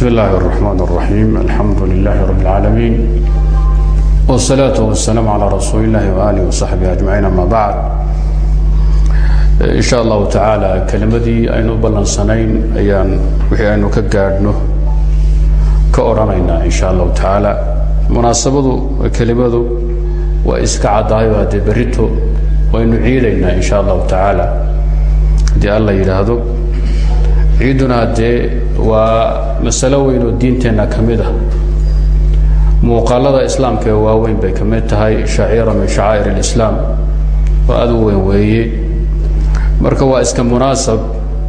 بسم الله الرحمن الرحيم الحمد لله رب العالمين والصلاة والسلام على رسول الله وآله وصحبه أجمعين أما بعد إن شاء الله تعالى كلمدي aynu ballansanayn ayaan wixii aynu ka gaadhno ka odhanaynaa in sha allahu tacaala munaasabadu kelimadu waa iska caddahay oo haddee berrito waynu ciidaynaa in sha allahu tacaala haddii alla yidhaahdo ciidduna haddee waa masalo weyn oo diinteenna ka mid ah. Muuqaalada islaamka ee waaweyn bay ka mid tahay shaciira min shacaa'ir alislaam oo aada u weyn weeye. Marka waa iska munaasab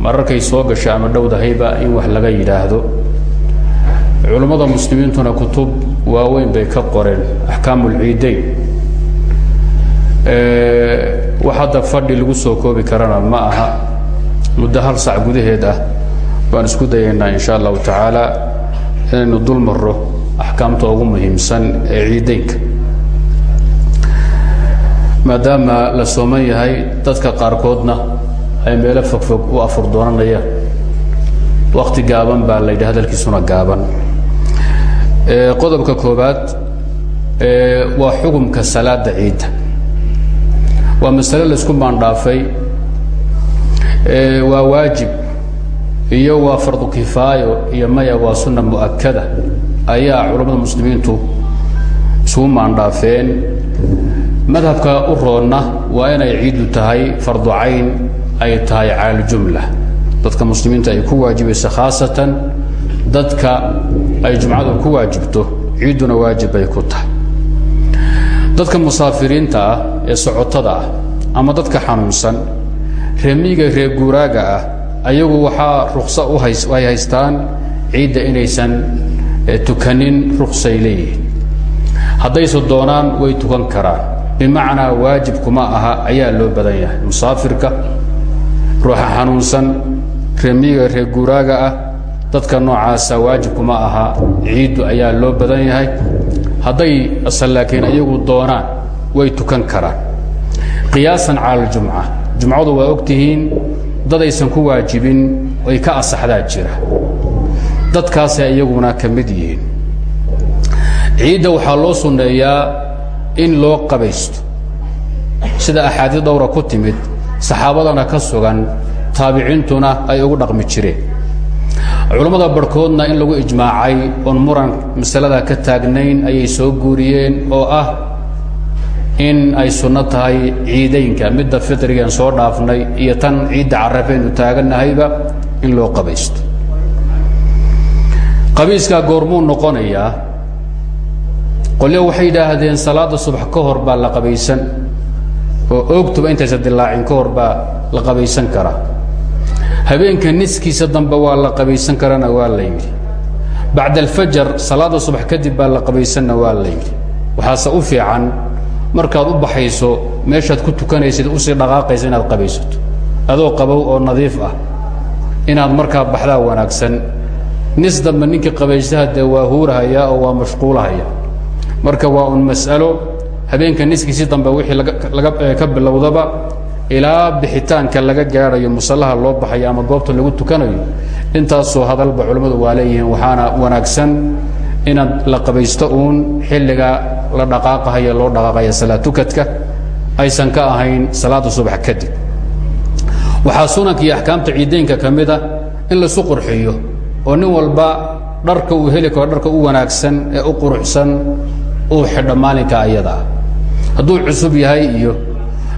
mararkay soo gashay ama dhowdahayba in wax laga yidhaahdo. Culummada muslimiintuna kutub waaweyn bay ka qoreen axkaamu ulciidayn wax hadda fadhi lagu soo koobi karana ma aha muddo hal sac gudaheed ah baan isku dayaynaa in sha allahu tacaala inaynu dul axkaamta ugu muhiimsan ee ciidaynka maadaama la sooman yahay dadka qaarkoodna ay meelo fogfog u afur doonanayaan. Wakti gaaban baa la yidhi hadalkiisuna gaaban. Qodobka koobaad waa xukumka salaada ciidda. Waa masale laysku maandhaafay. Waa waajib iyo waa fardu kifaayo iyo maya waa sunna mu'akada ayaa culammada muslimiintu isugu maandhaafeen. Madhabka u roonna waa inay ciiddu tahay fardu cayn ay tahay caaljumla dadka muslimiinta ay ku waajibayso khaasatan dadka ay jumcadu ku waajibto ciidduna waajib bay ku tahay. Dadka musaafiriinta ah ee socotada ah ama dadka xanuunsan reemiga reer guuraaga ah ayagu waxaa ruksa u hays ay haystaan ciidda inaysan tukanin ruksay leeyihiin. Haddayse doonaan way tukan karaan. Bimacnaa waajib kuma aha ayaa loo badan yahay. Musaafirka ruuxa xanuunsan reemiga reer guuraaga ah dadka noocaasa waajib kuma aha. Ciiddu ayaa loo badan yahay. Hadday laakiin ayagu doonaan way tukan karaan. Qiyaasan cala aljumca jumcadu waa og dadaysan ku waajibin oy ka asaxdaa jira. Dadkaasay iyaguna ka mid yihiin. Ciidda waxaa loo sunneeyaa in loo qabaysto. Sida axaadiis dhowra ku timid saxaabadana ka sugan taabiciintuna ay ugu dhaqmi jireen. Culammada barhkoodna in lagu ijmaacay oon muran masalada ka taagnayn ayay soo guuriyeen oo ah in ay sunno tahay ciidaynka midda fitrigan soo dhaafnay iyo tan ciidda carafaynu taagannahayba in loo qabaysto. Qabiiskaa goormuu noqonayaa qolyo waxay yidhaahdeen salaadda subax ka hor baa la qabaysan oo oogtuba intaysa dilaacin ka hor baa la qabaysan karaa. Habeenka niskiisa dambe waa la qabaysan karana waa la yidhi. Bacda alfajar salaadda subax kadib baa la qabaysanna waa la yidhi. Waxaase u fiican markaad u baxayso meeshaad ku tukanaysid u sii dhaqaaqaysa inaad qabaysato. Adoo qabow oo nadiif ah inaad markaa baxdaa wanaagsan. Nis dambe ninkii qabaysaha dee waa huurahaya oo waa mashquulahaya. Marka waa un mas'alo habeenka niskiisii dambe wixii laga ka bilowdaba ilaa bixitaanka laga gaadhayo musallaha loo baxayo ama goobta lagu tukanayo intaasoo hadalba culammadu waa leeyihiin waxaana wanaagsan inaad la qabaysto uun xilliga la dhaqaaqahayo loo dhaqaaqaya salaatukadka aysan ka ahayn salaada subax kadib. Waxaa sunanka iyo axkaamta ciidaynka ka mid a in laisu qurxiyo oo nin walba dharka uu heli karo dharka u wanaagsan ee u quruxsan uu xidho maalinka ayada. Ah hadduu cusub yahay iyo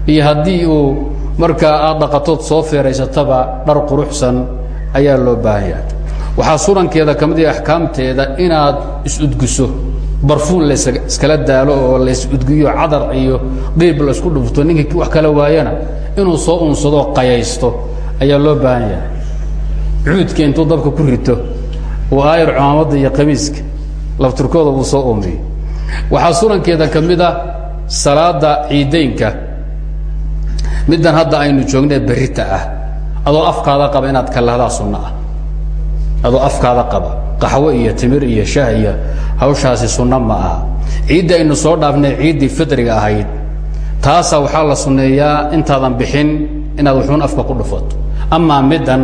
iyo haddii uu markaa aad dhaqatood soo feeraysataba dhar quruxsan ayaa loo baahan yahay. Waxaa sunankeeda ka mid iyo axkaamteeda inaad is-udgiso barfuun layskala daalo oo lays-udgiyo cadar iyo dhiib laysku dhufto ninkii wax kala waayana inuu soo unsado qayaysto ayaa loo baahan yahay. Cuudka intuu dabka ku rito uu aayar cumaamadda iyo qamiiska laftirkooda uu soo uumiyo waxaa sunankeeda ka mid ah salaada ciidaynka. Middan hadda aynu joognee berrita ah. Adoo afkaada qaba inaad kalahdaa sunno ah. Adoo afkaada qaba qaxwo iyo timir iyo shah iyo hawshaasi sunno ma aha. Ciidda aynu soo dhaafnay ciiddii fitriga ahayd. Taasaa waxaa la sunneeyaa intaadan bixin inaad wuxuun afka ku dhufato. Amaa middan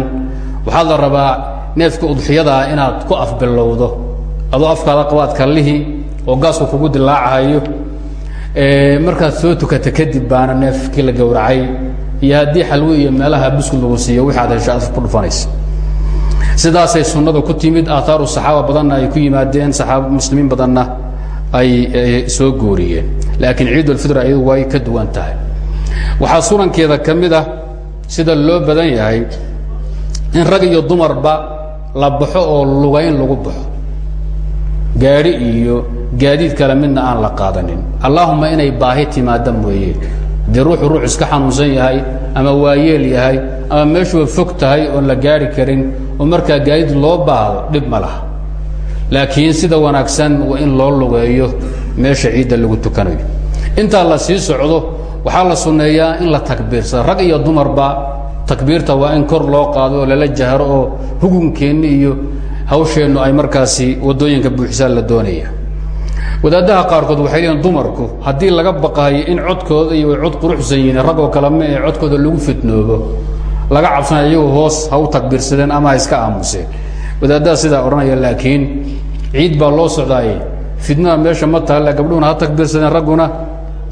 waxaa la rabaa neefka udxiyadaa inaad ku afbilowdo adoo afkaada qabaad kallihii oo gaasku kugu dilaacahayo markaad soo tukata kadib baana neefkii la gowracay. Iyo haddii xalwe iyo meelaha buskud lagu siiyo wixi aad hesho aad ku dhufanaysa sidaasay sunnadu ku timid aahaaru saxaaba badanna ay ku yimaadeen saxaaba muslimiin badanna ay soo gooriyeen laakiin ciidulfitr ayadu way ka duwan tahay. Waxaa sunankeeda ka ah sida loo badan yahay in rag iyo dumarba la baxo oo lugayn lagu baxo. Gaadhi iyo gaadiid kale midna aan la qaadanin. Allaahuma inay baahi timaada mooyee dee ruuxu ruux iska xanuunsan yahay ama waayeel yahay ama meeshuba fog tahay oon la gaari karin oo markaa gaadiid loo baahdo dhib ma laha. Laakiin sida wanaagsan waa in loo lugeeyo meesha ciidda lagu tukanayo. Intaa la sii socdo waxaa la sunneeyaa in la takbiirsado rag iyo dumarba takbiirta waa in kor loo qaado oo lala jahro oo hugunkeenni iyo hawsheennu ay markaasi waddooyinka buuxisaa la doonaya wadaaddaha qaarkood waxay leeyiin dumarku haddii laga baqaayo in codkooda iyo cod quruxsan yihiin ragoo kale ma ee codkooda lagu fitnoobo laga cabsanaya iyagu hoos ha u takbiirsadeen ama ha iska aamuseen. Wadaaddaha sidaa odhanaya laakiin ciid baa loo socdaaye fidnada meesha ma tahalle gabdhuhuna ha takbiirsadeen ragguna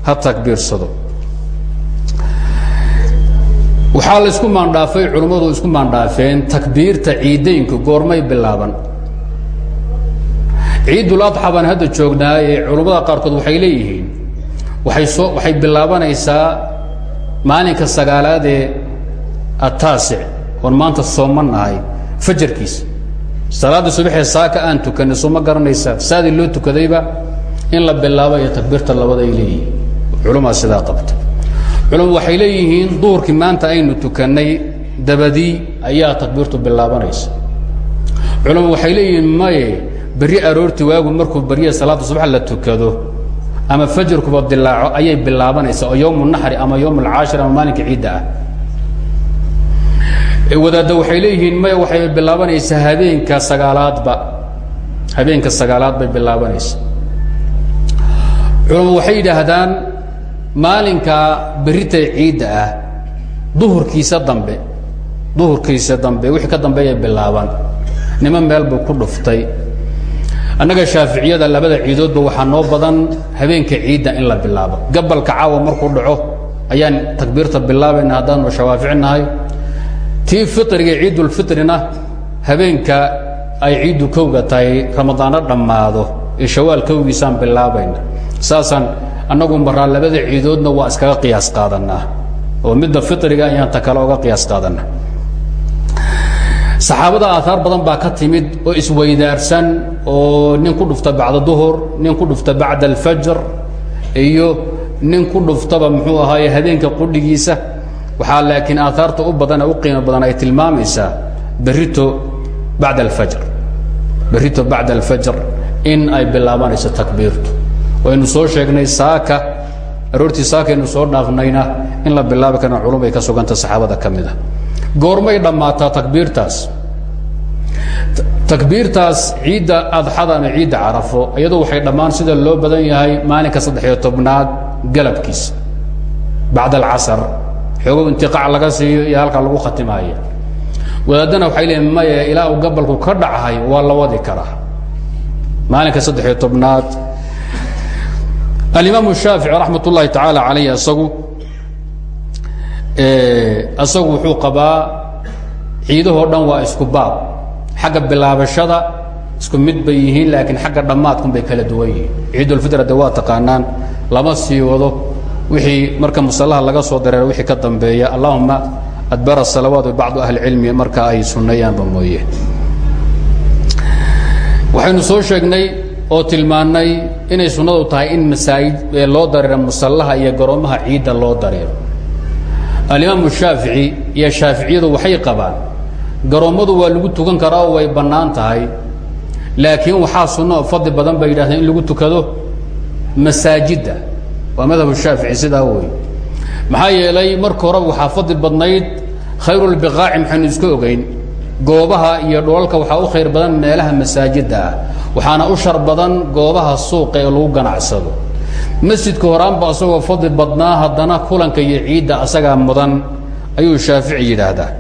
ha takbiirsado. Waxaa la isku maandhaafay culimmadu isku maandhaafeen takbiirta ciidaynku goormay bilaaban ciidul adxa baan hadda joognaaye culummada qaarkood waxay leeyihiin waxay soo waxay bilaabanaysaa maalinka sagaalaad ee ataasic oon maanta sooman nahay fajarkiisa salaadda subaxee saaka aan tukanay soo ma garanaysaa loo tukadayba in la bilaabo iyo labada ay leeyihiin. Culumaa qabta. Culum waxay leeyihiin duhurkii maanta aynu tukannay dabadii ayaa takbiirtu bilaabanaysa culum waxay leeyihiin maye berri aroorti waagu markuu barya salaadda subax la tukado ama fajarkuba dilaaco ayay bilaabanaysaa oo yowmu naxri ama yowm alcaashir ama maalinka ciidda ah. Wadaadda waxay leeyihiin maya waxay bilaabanaysaa habeenka sagaalaadba. Habeenka sagaalaad bay bilaabanaysaa culum waxay yidhaahdaan maalinka berritay ciidda ah duhurkiisa dambe duhurkiisa dambe wixii ka dambeeyay bilaabaan niman meel buu ku dhuftay annaga shaaficiyada labada ciidoodba waxaa noo badan habeenka ciidda in la bilaabo. Gabalka caawa markuu dhaco ayaan takbiirta bilaabayna haddaanu shawaaficinahay tii fitriga ciidulfitrina habeenka ay ciiddu kowga tahay ramadaano dhammaado ee shawaal kowgiisaan bilaabayna saasaan annagu maraa labada ciidoodna waa iskaga qiyaas qaadanaa oo midda fitriga ayaan ta kale oga qiyaas qaadanaa saxaabada aahaar badan baa ka timid oo isweydaarsan oo nin ku dhufta bacda duhur nin ku dhufta bacda alfajr iyo nin ku dhuftaba muxuu ahaaye habeenka qudhigiisa. Waxaa laakiin aahaarta u badan u qiimo badan ay tilmaamaysaa berrito bacda alfajr. Berrito bacda alfajr in ay bilaabanayso takbiirtu. Waynu soo sheegnay saaka aroortii saakaynu soo dhaafnayna in la bilaabi karna culum ay ka suganta saxaabada ka mid a goormay dhammaataa takbiirtaas. Takbiirtaas ciidda adxada ama ciidda carafo waxay dhammaan sida loo badan yahay maalinka saddex-iyo tobnaad galabkiisa bacda alcasar xoogow intiqaac laga siiyo iyo halkaa lagu khatimaaya wadaaddana waxay leeyiin ilaa uu gabalku ka dhacahay waa la wadi maalinka saddex-iyo tobnaad. Alimaamu shaafici raxmat ullaahi tacaala calayh isagu isagu wuxuu qabaa ciidahoo dhan waa isku baab. Xagga bilaabashada isku mid bay yihiin laakiin xagga dhammaadkun bay kala duwan yihiin. Ciidulfitra de waa taqaanaan lama sii wado. Wixii marka musallaha laga soo dareero wixii ka dambeeya allahuma adbara salawaat bacdu ahli cilmi marka ay sunnayaanba mooye. Waxaynu soo sheegnay oo tilmaannay inay sunnadu tahay in masaajid loo dareero musallaha iyo garoomaha ciidda loo dareero alimaamu shaafici iyo shaaficiyadu waxay qabaan garoommadu waa lagu tukan karaa oo way bannaan tahay. Laakiin waxaa sunno fadli badan bay yidhahdeen in lagu tukado masaajidda. Waa madhabu shaafici sidaa wey maxaa yeelay marka horeba waxaa fadli badnayd khayrulbiqaaci maxaynu iska ogeyn. Goobaha iyo dholalka waxaa u khayr badan meelaha masaajidda ah waxaana u shar badan goobaha suuqa ee lagu ganacsado masjidka horaanba asagoo fadli badnaa haddana kulanka iyo ciidda asagaa mudan ayuu shaafici yidhaahdaa.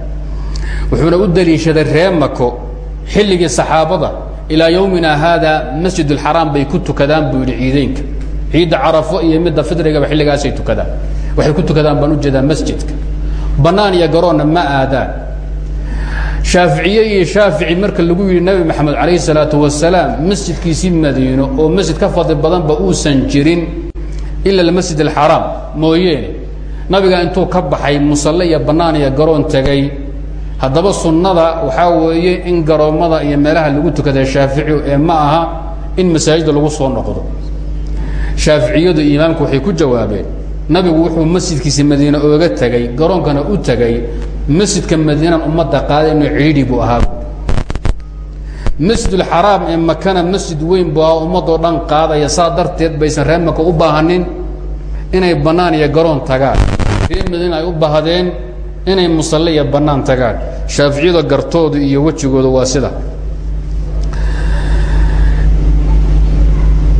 Wuxuuna u deliishaday ree mako xilligii saxaabada ilaa yowmina haada masjid اlxaraam bay ku tukadaan buu yidhi ciideynka. Ciidda carafo iyo midda fidrigaba xilligaasay tukadaan. Waxay ku tukadaan baan u jeedaa masjidka. Bannaan iyo garoonna ma aadaan. Shaaficiye iyo shaafici marka lagu yidhi nebi maxamed calayhi salaatu wasalaam masjidkiisii madiino oo masjid ka fadli badanba uusan jirin ila almasjid alxaraam mooyeene nabiga intuu ka baxay musalle iyo bannaan iyo garoon tegay. Haddaba sunnada waxaa weeye in garoommada iyo meelaha lagu tukada shaafici ee ma aha in masaajidda lagu soo noqdo. Shaaficiyadu imaamku waxay ku jawaabeen nabigu wuxuu masjidkiisa madiine ooga tegey garoonkana u tegey masjidka madiinan ummadda qaaday inuu ciidhi buu ahaa masjidulxaraam ee makana masjid weyn ahaa ummadoo dhan qaadaya. Saa darteed baysan reer u baahanin inay bannaan iyo garoon tagaan. Reer ay u baahdeen inay musalle iyo bannaan tagaan. Shaaficiyada gartoodu iyo wejigooda waa sida.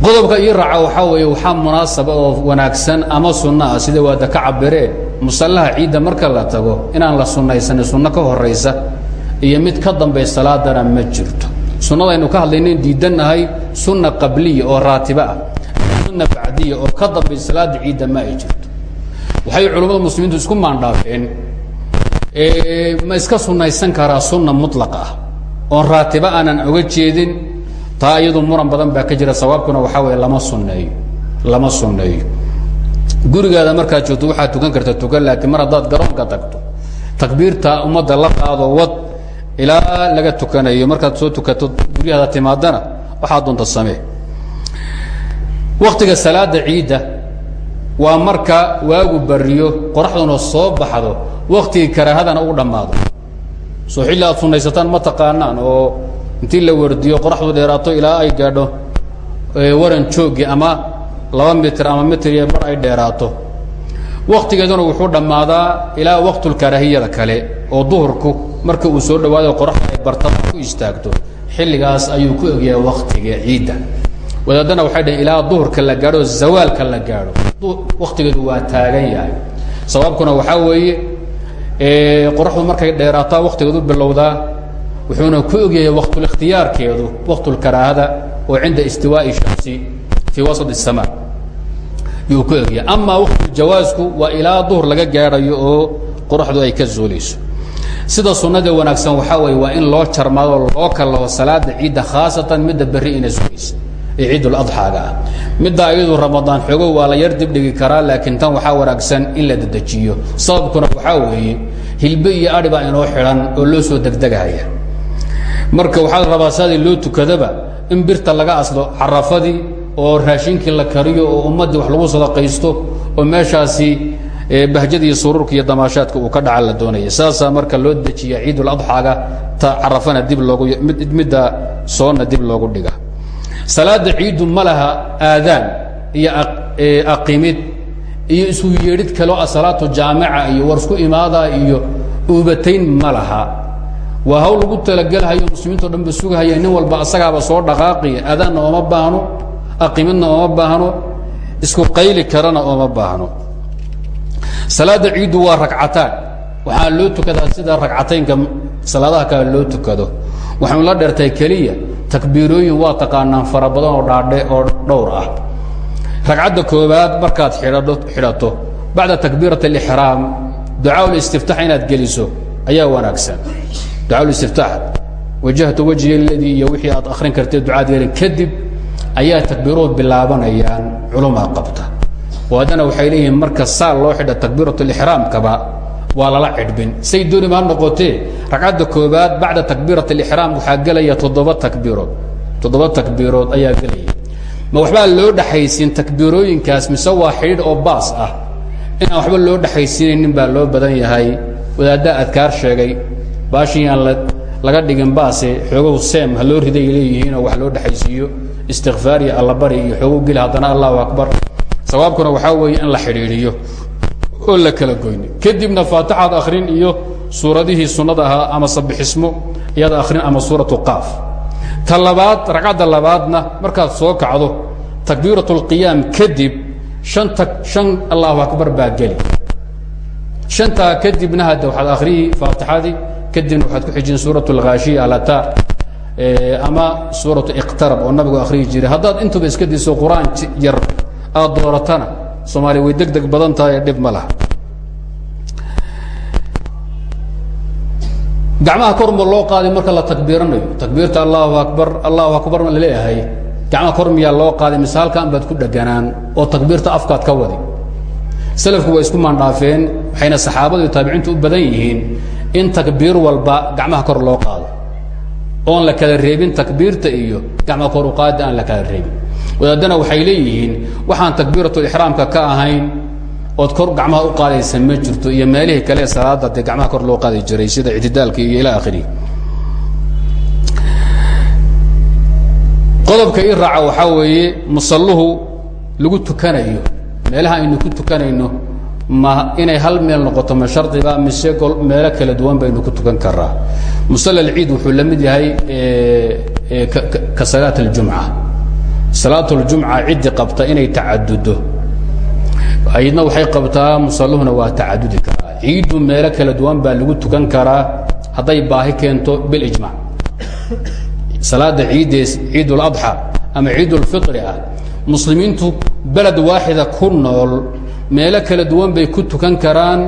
Qodobka ii raaca waxaa weeye waxaa munaasaba oo wanaagsan ama sunno ah. Sida waada ka cabireen musallaha ciidda marka la tago inaan la sunnaysanin sunno ka horaysa iyo mid ka dambay salaadana ma jirto sunnadaynu ka hadlaynayn diidannahay sunna qabliya oo raatiba ah sunna bacdiya oo ka dambay salaada ciidda ma ay jirto. Waxay culummada muslimiintu isku maandhaafeen ma iska sunnaysan karaa sunna muطlaq ah oon raatiba aanan oga jeedin taa iyadu muran badan baa ka jira sawaabkuna waxaa weeye lama sunneeyo lama sunneeyo. Gurigaada markaad joogto waxaad tukan karta tukan laakiin mar haddaad garoonka tagto takbiirta ummadda la qaado wad ilaa laga tukanayo. Markaad soo tukato guryahaada timaadana waxaa doonta samee. Waktiga salaada ciidda waa marka waagu bariyo qoraxduna soo baxdo waktigii karaahadana u dhammaado. Soo xilli aad sunaysataan ma taqaanaan oo intii la wardiyo qoraxdu dheeraato ilaa ay gaadho waran joogi ama laba mitir ama mitir iyo bar ay dheeraato waktigeeduna wuxuu dhammaadaa ilaa waqtulkaraahiyada kale oo duhurku marka uu soo dhawaado qoraxda ay bartama ku istaagto xilligaas ayuu ku egyahay waktiga ciidda. Wadaadana waxay dhaheen ilaa duhurka la gaadho zawaalka la gaadho. Waktigeedu waa taagan yahay. Sababkuna waxaa weeye qoraxdu markay dheeraataa waktigeedu bilowdaa wuxuuna ku ogyahay waqtulikhtiyaarkeedu waqtulkaraahada oo cinda istiwaa'i shamsi fii wasat الsama yuu ku egyahay. Amaa waqtuljawaasku waa ilaa duhur laga gaadhayo oo qoraxdu ay ka zuulayso. Sida sunnada wanaagsan waxaa weeye waa in loo jarmaado loo kalaho salaada ciidda khaasatan midda berri ina sugaysa ee ciiduladxaaga ah. Middaa iyadu ramadaan xoogo waa la yar dibdhigi karaa laakiin tan waxaa wanaagsan in la dedejiyo. Sababkuna waxaa weeye hilbe iyo adhi inoo xidhan oo loo soo degdegaya marka waxaa la rabaa saadii loo tukadaba in birta laga aslo carafadii oo raashinkii la kariyo oo ummaddii wax lagu sadaqaysto oo meeshaasi bahjada iyo suruurka iyo damaashaadka uu ka dhaca la doonaya saasaa marka loo dejiya ciiduladxaaga ta carafana dib loogu midda soonna dib loogu dhiga salaada ciiddu ma laha aadaan iyo aqimid iyo isu yeedhid kaleo asalaatu jaamica iyo war isku imaada iyo uubatayn ma laha. Waa hawl lagu talagelhayo muslimiinto dhan ba sugahaya nin walba asagaaba soo dhaqaaqiya aadaanna ooma baahno aqimidna ooma baahno isku qayli karana ooma baahno. Salaada ciiddu waa ragcataan waxaa loo tukadaa sida ragcataynka salaadaha kale loo tukado. Waxaynu la dheertahay keliya takbiirooyin waa taqaanaan fara oo dhaadhe oo dhowr ah. Ragcadda koowaad markaad idhao xidhato bacda takbiirat alixraam ducaaul-istiftax inaad geliso ayaa wanaagsan. Ducaaul-istiftax wajahtu wajhi ladii iyo wixii akhrin kartee ducaad yeelin kadib ayaa takbiirood bilaabanayaan culumaa qabta oo haddana waxay leeyihiin marka saal loo xidha takbiirat alixraamkaba waa lala cidhbin say doonima ha noqotee? Ragcadda koobaad bacda takbiirat alixraam waxaa gelaya toddoba takbiirood toddoba takbiirood ayaa gelaya. Ma waxbaa loo dhaxaysiin takbiirooyinkaas mise waa xidhiidh oo baas ah? Inaan waxba loo dhaxaysiinaynin baa loo badan yahay. Wadaaddaa adkaar sheegay. Baashii aan laga dhigin baase xoogow seem ha loo riday leeyihiinoo wax loo dhexaysiiyo istiaar iyo allabari iyo oogu geli haddana allahu abar sawaabkuna waxaa weeye in la xidhiidiyo oo la kala goyno kadibna faatixaad akrin iyo suuradihii sunnada ahaa ama sabixismo ayaad akhrin ama suuratu qaaf. Ta labaad ragcadda labaadna markaad soo kacdo takbiirat اlqiyaam kadib an an allahu akbar baa geli. Shantaa kadibna hadda waxaad akhrihi faatixadii kadibna waxaad ku xijin suurat اlhaashiya alataar ama suuratu iqtarab oo nabigu akhriyi jiray. Haddaad intuba iska diso qur'aan yar aad dooratana soomaaliya way deg deg badan tahay ee dhib ma laha. Gacmaha kor ma loo qaaday marka la takbiiranayo. Takbiirta allahu akbar allahu akbar ma la leeyahay gacmaha kor miyaa loo qaaday mise halkaan baad ku dheganaan oo takbiirta afkaad ka wadi. Salafku waa isku maandhaafeen waxayna saxaabadu iyo taabiciintu u badan yihiin in takbiir walba gacmaha kor loo qaado oon la kala reebin takbiirta iyo gacmaha kor u qaada aan la kala reebin. Wadaadana waxay leeyihiin waxaan takbiiratulixraamka ka ahayn ood kor gacmaha u qaadaysa ma jirto iyo meelihii kale salaada dee gacmaha kor loo qaadi jiray sida ictidaalka iyo ilaa akhirihi qodobka i raaca waxaa weeye musalluhu lagu tukanayo meelaha aynu ku tukanayno ma inay hal meel noqoto ma shardiba mise meelo kala duwan baynu ku tukan karaa musala alciid wuxuu la mid yahay ka salaat aljumca salaat ljumca ciddi qabta inay tacadudo aydna waxay qabtaa musalluhuna waa tacadudi karaa. Ciidu meelo kala duwan baa lagu tukan karaa hadday baahi keento bilijmac salaada ciiddees ciid اladxa ama ciid اlfiri ah muslimiintu beled waaxida ku nool meelo kala duwan bay ku tukan karaan.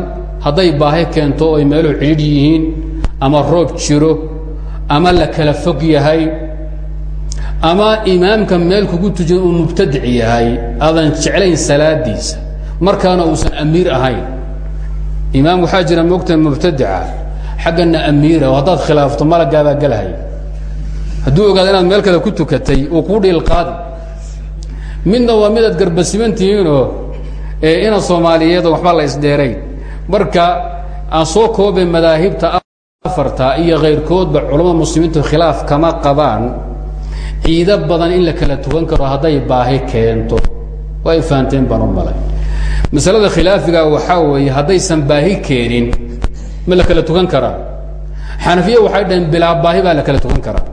Hadday baahi keento oy meeluhu cidhidh yihiin ama roob jiro ama la kala fog yahay ama imaamka meel kugu tujin uu mubtadic yahay aadan jeclayn salaadiisa markaana uusan amiir ahayn. Imaam waxaa jira moogta mubtadica xaggana amiira oo haddaad khilaafto malagaabaa gelahay hadduu ogaado inaad meel kale ku tukatay uu kuu dhiilqaadi midna waa midaad garbasiman tihiinoo ina soomaaliyeed waxbaa la isdheerayn. Marka aan soo koobay madaahibta afarta iyo kayrkoodba culammada muslimiintu khilaaf kama qabaan ciido badan in la kala tukan karo hadday baahi keento. Waa ay fahanteen baan u malay. Masalada khilaafiga waxaa weeye haddaysan baahi keenin ma la kala tukan karaa. Xanafiya waxay dhaheen bilaa baahi baa la kala tukan karaa.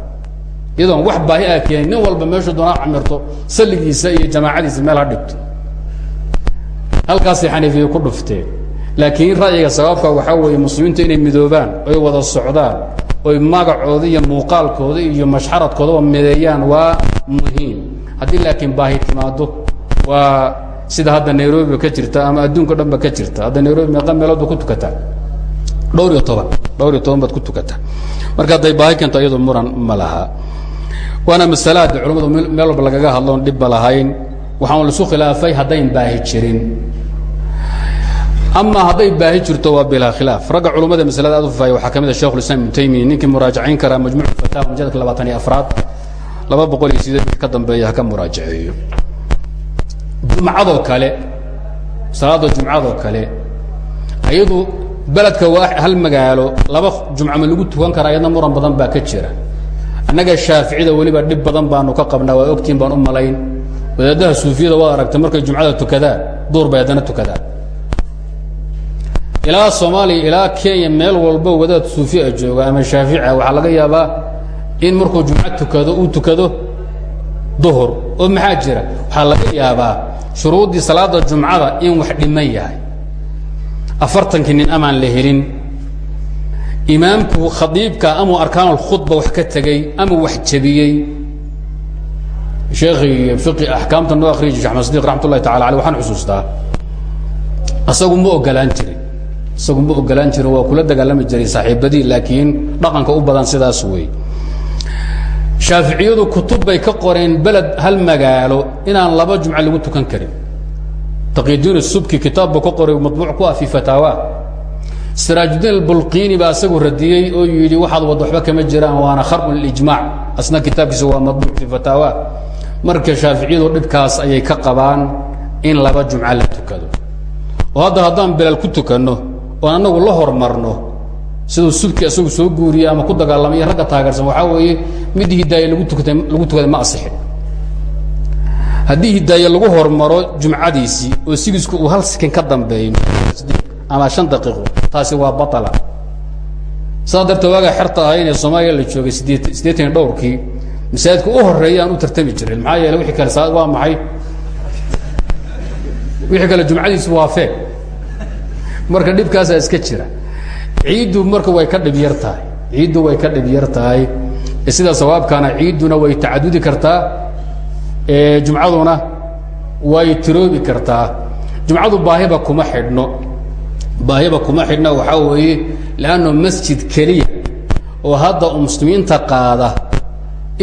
Iyadoon wax baahi a keenin nin walba meeshuu doonaa camirto salligiisa iyo jamaacadiisa meel ha dhigto halkaasay xaniifiya ku dhufteen laakiin ra'yiga sabaabka waxaa weeye muslimiintu inay midoobaan oy wada socdaan oy magacooda iyo muuqaalkooda iyo mashxaradkoodaba mideeyaan waa muhiim. Haddii laakiin baahi timaado waa sida hadda nairobi ka jirta ama adduunka dhan ba ka jirta. Hadda nairobi meeqa meelood ba ku tukataa dhowr iyo toban dhowr iyo toban baad ku tukataa marka hadday baahi keento iyadu muran ma laha. Waana masale hadde culamadu meel walba lagaga hadloon dhibba lahayn. Waxaan laisu khilaafay haddayn baahi jirin ama hadday baahi jirto waa bilaa khilaaf. Ragga culummada masalada aad u faafaya waxaa ka mid a shekhulislam ibnu taymiya ninkii muraajacayn karaa majmuc fatawa mujadka labaatan iyo afraad laba boqol iyo sideed ka dambeeya ha ka muraajaceeyo. Jumcadoo kale salaada jumcadoo kale ayadu beledka waa hal magaalo laba jumcama lagu tukan karaa iyadna muran badan baa ka jira. Annaga shaaficida weliba dhib badan baanu ka qabnaa waa ogtiin baan u malayn. Wadaadaha suufiyada waad aragtay markay jumcada tukadaan duur bay haddana tukadaan ilaa soomaaliya ilaa kenya meel walbo wadaad suufiya jooga ama shaaficia waxaa laga yaabaa in markuu jumco tukado uu tukado duhur. Oo maxaa jira? Waxaa laga yaabaa shuruuddii salaada jumcada in wax dhiman yahay. Afartankii nin amaan la helin. Imaamku khadiibka amuu arkaanulkhudba wax ka tegey ama wax jebiyey. Sheekhii fiqi axkaamta noo akhriyi jir axmed sadiq raxmat ullahi tacala aleh waxaan xusuustaa. Asagu ma ogolaan jirin isagu ma ogolaan jirin waa kula dagaalami jiray saaxiibadii laakiin dhaqanka u badan sidaas wey shaaficiyadu kutub bay ka qoreen beled hal magaalo inaan laba jumco lagu tukan karin. Taqiyudiin subki kitaab buu ka qoray matbuuc ku ah fi fataawa siraajudiin albulqiini baa isagu radiyey oo yidhi waxaad wad waxba kama jiraan waana kharqun lilijmaac asna kitaabkiisa waa matbuuc fi fataawa marka shaaficiyadu dhibkaas ayay ka qabaan in laba jumco la tukado. Oo hadda haddaan bilal ku tukanno oon annagu la hormarno siduu subki isagu soo guuriyey ama ku dagaalamay ragga taageersan waxaa weeye mid hidaaye lagu tukatay lagu tukaday ma asixin. Haddii hidaaye lagu hormaro jumcadiisii oo sigisku uu hal sikin ka dambeeyo ama shan daqiiqo taasi waa batala saa dartee waagaa xerta ahayn ee soomaaliya la joogay sideet siddeetan dhowrkii masaajidka u horreeya aan u tartami jirin. Maxaa yeele wixii kale saa waa maxay? Wixii kale jumcadiisu waa feeg marka dhibkaasaa iska jira. ciiddu marka way ka dhib yar tahay. ciiddu way ka dhib yar tahay. sida sawaabkaana ciidduna way tacadudi kartaa jumcaduna way tiroobi kartaa. jumcadu baahiba kuma xidhno. baahiba kuma xidhna waxaa weeye lanno masjid keliya oo hadda muslimiinta qaada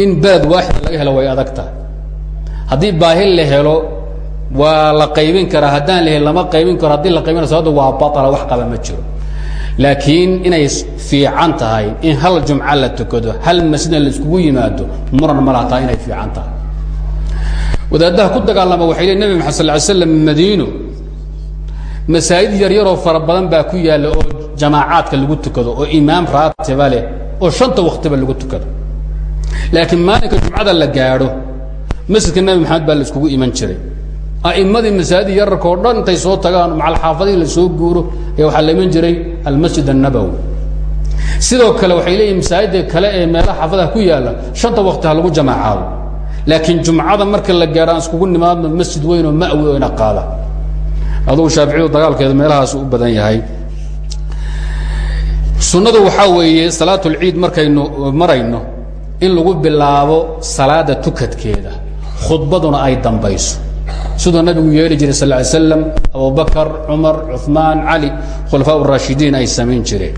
in beled waaxida laga helo way adag tahay. haddii baahi la helo waa la qaybin karaa haddaan la helin lama qaybin karo haddii la qaybina sababta waa baala wax qaba ma jiro. Laakiin inay fiican tahay in hal jumca la tukado hal masjidna la iskugu yimaado muran ma laha tahay inay fiican tahay. Wadaaddaha ku dagaalama waxay leey nebi maxad sal ly slam madiino masaajid yaryaroo fara badan baa ku yaalla oo jamaacaadka lagu tukado oo imaam raatiba leh oo shanta waktiba lagu tukado. Laakiin maalinka jumcada la gaadho masjidka nebi maxamed baa la iskugu iman jiray a'immadii masaajid yararka oo dhan intay soo tagaan macalxaafadihii la soo guuro ee waxaa la iman jiray almasjid annabowi sidoo kale waxay leeyihiin masaajidda kale ee meelaha xaafadaha ku yaalla shanta wakti ha lagu jamaacaado laakiin jumcada marka la gaadho aan iskugu nimaadno masjid weyn oo ma'wi oo ina qaada. Adugu shaaficiyadu dagaalkeeda meelahaas u badan yahay. Sunnadu waxaa weeye salaatulciid markaynu marayno in lagu bilaabo salaada tukadkeeda khudbaduna ay dambayso siduu nabigu yeeli jiray sal slam abubakar cumar cuثmaan cali khulafaa raashidiin ay samayn jireen.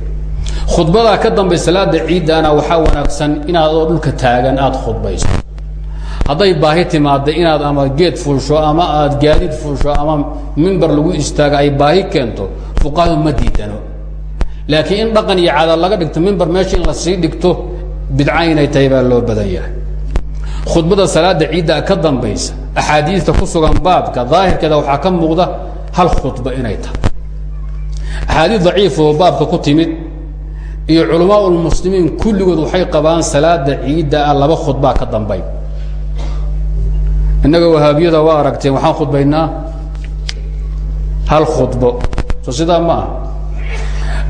Khudbadaa ka dambay salaada ciiddaana waxaa wanaagsan inaad oo dhulka taagan aad khudbayso. Hadday baahi timaadda inaad ama geed fuusho ama aad gaadiid fuusho ama mimbar lagu istaago ay baahi keento fuqahadu ma diidano. Laakiin in dhaqan iyo caada laga dhigto mimbar meesha in la sii dhigto bidca inay tahay baa loo badan yahay. Khudbada salaada ciidda ka dambaysa axaadiista ku sugan baabka daahirkeeda waxaa ka muuqda hal khudba inay tahay. Axaadiis daciif oo baabka ku timid iyo culamaa ulmuslimiin kulligood waxay qabaan salaada ciidda ah laba khudbaa ka dambay innaga wahaabiyada waa aragteen waxaan khudbaynaa hal khudbo. Soo sidaa ma ah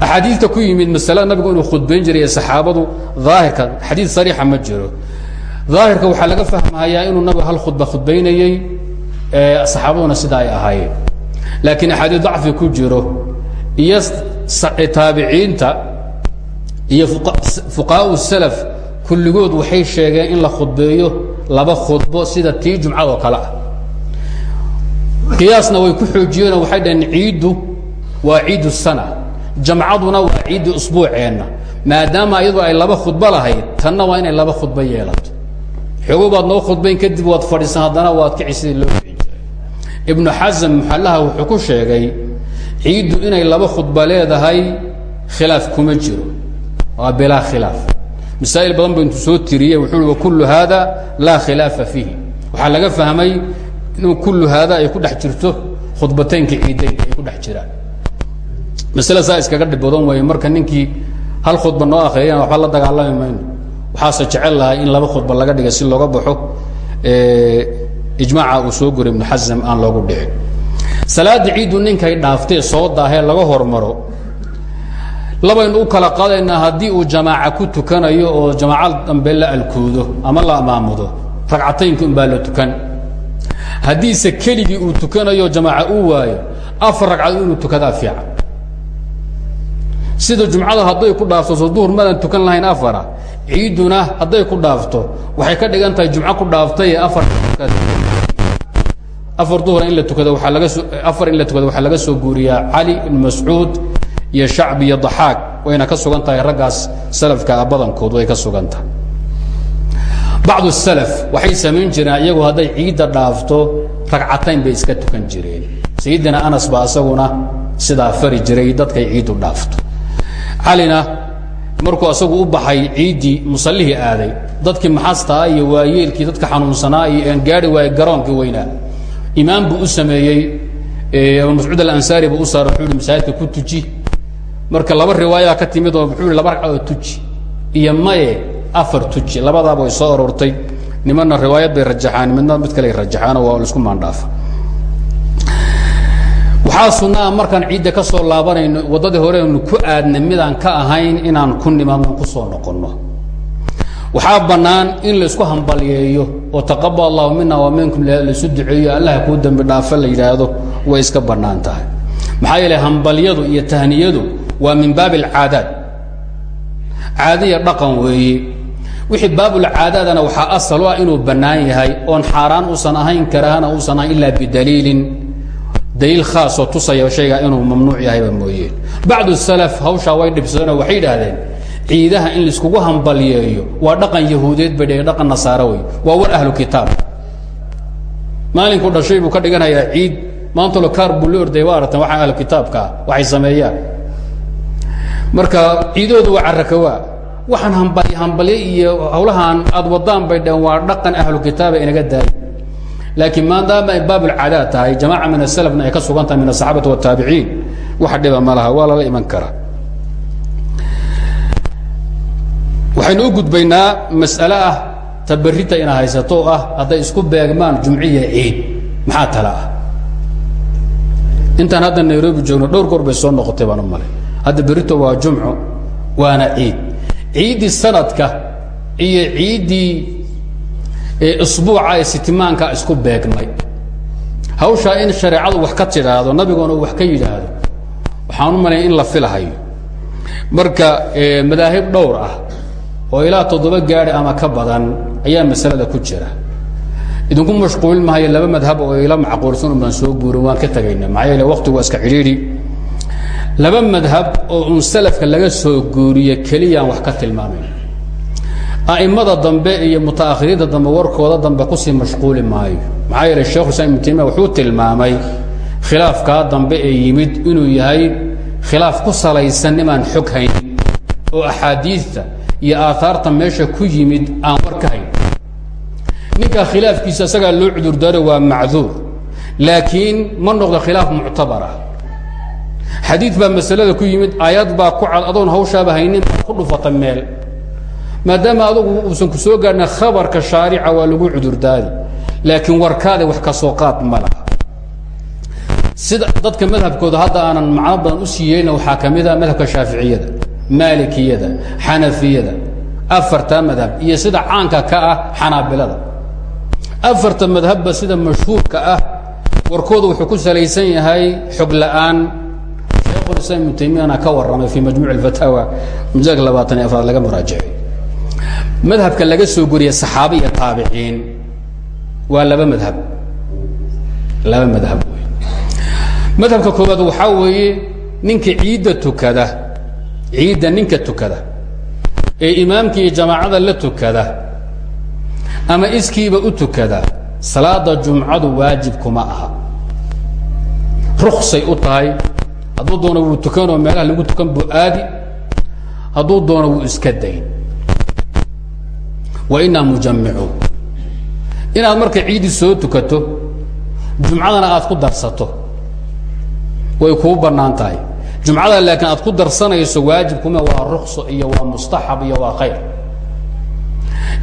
axaadiista ku yimid masalada nabigu inuu khudbayn jiray ee saxaabadu daahirka xadiid sariixa ma jiro daahirka waxaa laga fahmayaa inuu nabigu hal khudba khudbaynayey saxaabaduna sida ay ahaayeen. Laakiin axaadiis dacfi ku jiro iyo taabiciinta iyo fuqahaau salaf kulligood waxay sheegeen in la khudbeeyo laba khudbo sida tii jumcadoo kale ah. Qiyaasna way ku xoojiyeenoo waxay dhaheen ciiddu waa ciidu sana jamcaduna waa ciiddi usbuuceenna maadaama iyadu ay laba khudbo lahayd tanna waa inay laba khudbo yeelato xoogo baad noo khudbayn kadib waad fadhiisan haddana waad kici sidii loo kici jiray. Ibnu xasam muxallaha wuxuu ku sheegay ciiddu inay laba khudba leedahay khilaaf kuma jiro. Waa bilaa khilaaf. Masaa'il badan ba intuu soo tiriyey wuxuu uhi wakullu haada laa khilaafa fiihi. Waxaa laga fahmay in kullu haada ay ku dhex jirto khudbataynka ciidaynka ay ku dhex jiraan. Masale saa iskaga dhib badan weeye marka ninkii hal khudba noo akhriyana waxba la dagaalami mayno waxaase jecel lahay in laba khudba laga dhiga si looga baxo ijmaaca uu soo guray ibnu xasam aan loogu dhicin salaada ciiddu ninkay dhaaftee soo daahee laga hormaro. Labaynu u kala qaadaynaa haddii uu jamaaca ku tukanayo oo jamaaca dambe la alkuudo ama la amaamudo ragcataynka unbaa la tukan. Haddiise keligii uu tukanayo jamaaca uu waayo afar ragcadood inuu tukadaa fiican sida jumcada hadday ku dhaafto soo duhur maadan tukan lahayn afara ciidduna hadday ku dhaafto waxay ka dhigan tahay jumco ku dhaaftay afar afar duhura in la tukado waaa laga soo afar in la tukado waxaa laga soo guuriyaa cali ibn mascuud iyo shacbi iyo daxaaq wayna ka sugan tahay raggaas salafka ah badankood way ka sugan tahay. Bacdu salaf waxay samayn jireen iyagu hadday ciidda dhaafto ragcatayn bay iska tukan jireen. Sayidina anas baa isaguna sidaa fari jiray dadkay ciiddu dhaafto calina markuu asagu u baxay ciiddii musallihii aaday dadkii maxastaa iyo waayeelkii dadka xanuunsanaa iyo aan gaari waayey garoonkii weynaa. Imaam buu u sameeyey abu mascuud alansaari buu saaray wuxuu ihi ku tuji. Marka laba riwaayaa ka timid oo wuxuu ihi laba ragcadood tuji iyo maye afar tuji. Labadaaba way soo aroortay. Nimanna riwaayad bay rajaxaan midna mid kale ay rajaxaanoo waa la isku maandhaafa waxaa sunnaa markaan ciidda ka soo laabanayno waddadii horeenu ku aadna midaan ka ahayn inaan ku nimaadno ku soo noqonno. Waxaa bannaan in laysku hambalyeeyo oo taqabal allahu mina wa minkum laisu duceeyo allaha kuu dembi dhaafa la yidhaahdo way iska bannaan tahay. Maxaa yeele hambalyadu iyo tahniyadu waa min baabi alcaadaad caadiya dhaqan weeye wixii baabulcaadaadana waxaa asal u ah inuu bannaan yahay oon xaaraan uusan ahayn karaahana uusan ahayn ilaa bidaliilin daliil khaasoo tusaya shaygaa inuu mamnuuc yahayba mooyeen bacdu salaf hawshaa way dhibsadeenoo waxay yidhaahdeen ciidaha in laiskugu hambalyeeyo waa dhaqan yahuudeed bay dheheen dhaqan nasaaro wey waa war ahlu kitaab. Maalinkuu dhashay buu ka dhiganayaa ciid maantalo kaar buu la ordaya wa aragtan waxaa ahlu kitaabka ah waxay sameeyaan. Marka ciidoodu waa carrakawaa waxaan hambal hambalye iyo hawlahaan aad wadaan bay dhaheen waa dhaqan ahlu kitaaba inaga daaya laakiin maadaama ay baabulcadaad tahay jamaaca min asalafna ay ka sugan tahay min asaxaabati wataabiciin wax dhiba ma laha waa lala iman karaa. Waxaynu u gudbaynaa mas'ale ah ina haysato ah hadday isku beegmaan jumciya ciid. Maxaa tala ah? Hadda nairobi joogno dhowr goor soo noqotay baan u malay. Hadda berito waa jumco waana ciid. Ciiddii sanadka iyo ciiddii isbuuca ee sitimaanka isku beegmay. Hawshaa in shareecadu wax ka tidhaahdo nabiguna uu wax ka yidhaahdo waxaan u malaya in la filahayo. Marka madaahib dhowr ah oo ilaa toddoba gaadi ama ka badan ayaa masalada ku jira. Idinku mashquulin mahayo laba madhab oo ila macquulsan un baan soo guurin waan ka tegayna maxaa yeele waqtigu waa iska cidhiidhi. Laba madhab oo un salafka laga soo guuriye keliyaan wax ka tilmaamayn a'immada dambe iyo mutaakhiriinta dambe warkooda dambe ku sii mashquuli maayo. Maxaa yeele shekhu islam ibnu taymiya wuxuu tilmaamay khilaafkaa dambe ee yimid inuu yahay khilaaf ku salaysan nimaan xog hayn oo axaadiidta iyo aaaarta meesha ku yimid aan war ka hayn. Ninkaa khilaafkiisa isagaa loo cudurdaaro waa macduur laakiin ma noqdo khilaaf muctabara xadiid baa masalada ku yimid aayad baa ku cad adoon hawshaaba haynin baad ku dhufata meel maadaama adugu uusan ku soo gaarhna khabarka shaarica waa lagu cudurdaari laakiin warkaada wax ka soo qaad ma laha. Sida dadka madhabkooda hadda aanan macno badan u siiyeyna waxaa ka mid a madhabka shaaficiyada maalikiyada xanafiyada afarta madhab iyo sida caanka ka ah xanaabilada. Afarta madhabba sida mashhuurka ah warkooda wuxuu ku salaysan yahay xog la'aan. Sheekhulislaam ibnu taymiyana ka warramay fii majmuuc alfataawa mujalka labaatan iyo afraad laga muraajacay madhabka laga soo goriya saxaabe iyo taabiciin waa laba madhab. Laba madhab wey madhabka koowaad waxaa weeye ninka ciidda tukada ciidda ninka tukada ee imaamka iyo jamaacada la tukada ama iskiiba u tukada salaada jumcadu waajib kuma aha. Ruksay u tahay hadduu doono wuu tukanoo meelaha lagu tukan buu aadi hadduu doono wuu iska dayn wa inaa mujamicuun inaad marka ciiddi soo tukato jumcadana aad ku darsato. Way kuu bannaan tahay. Jumcada laakiin aad ku darsanayso waajibkuma waa rukso iyo waa mustaxab iyo waa khayr.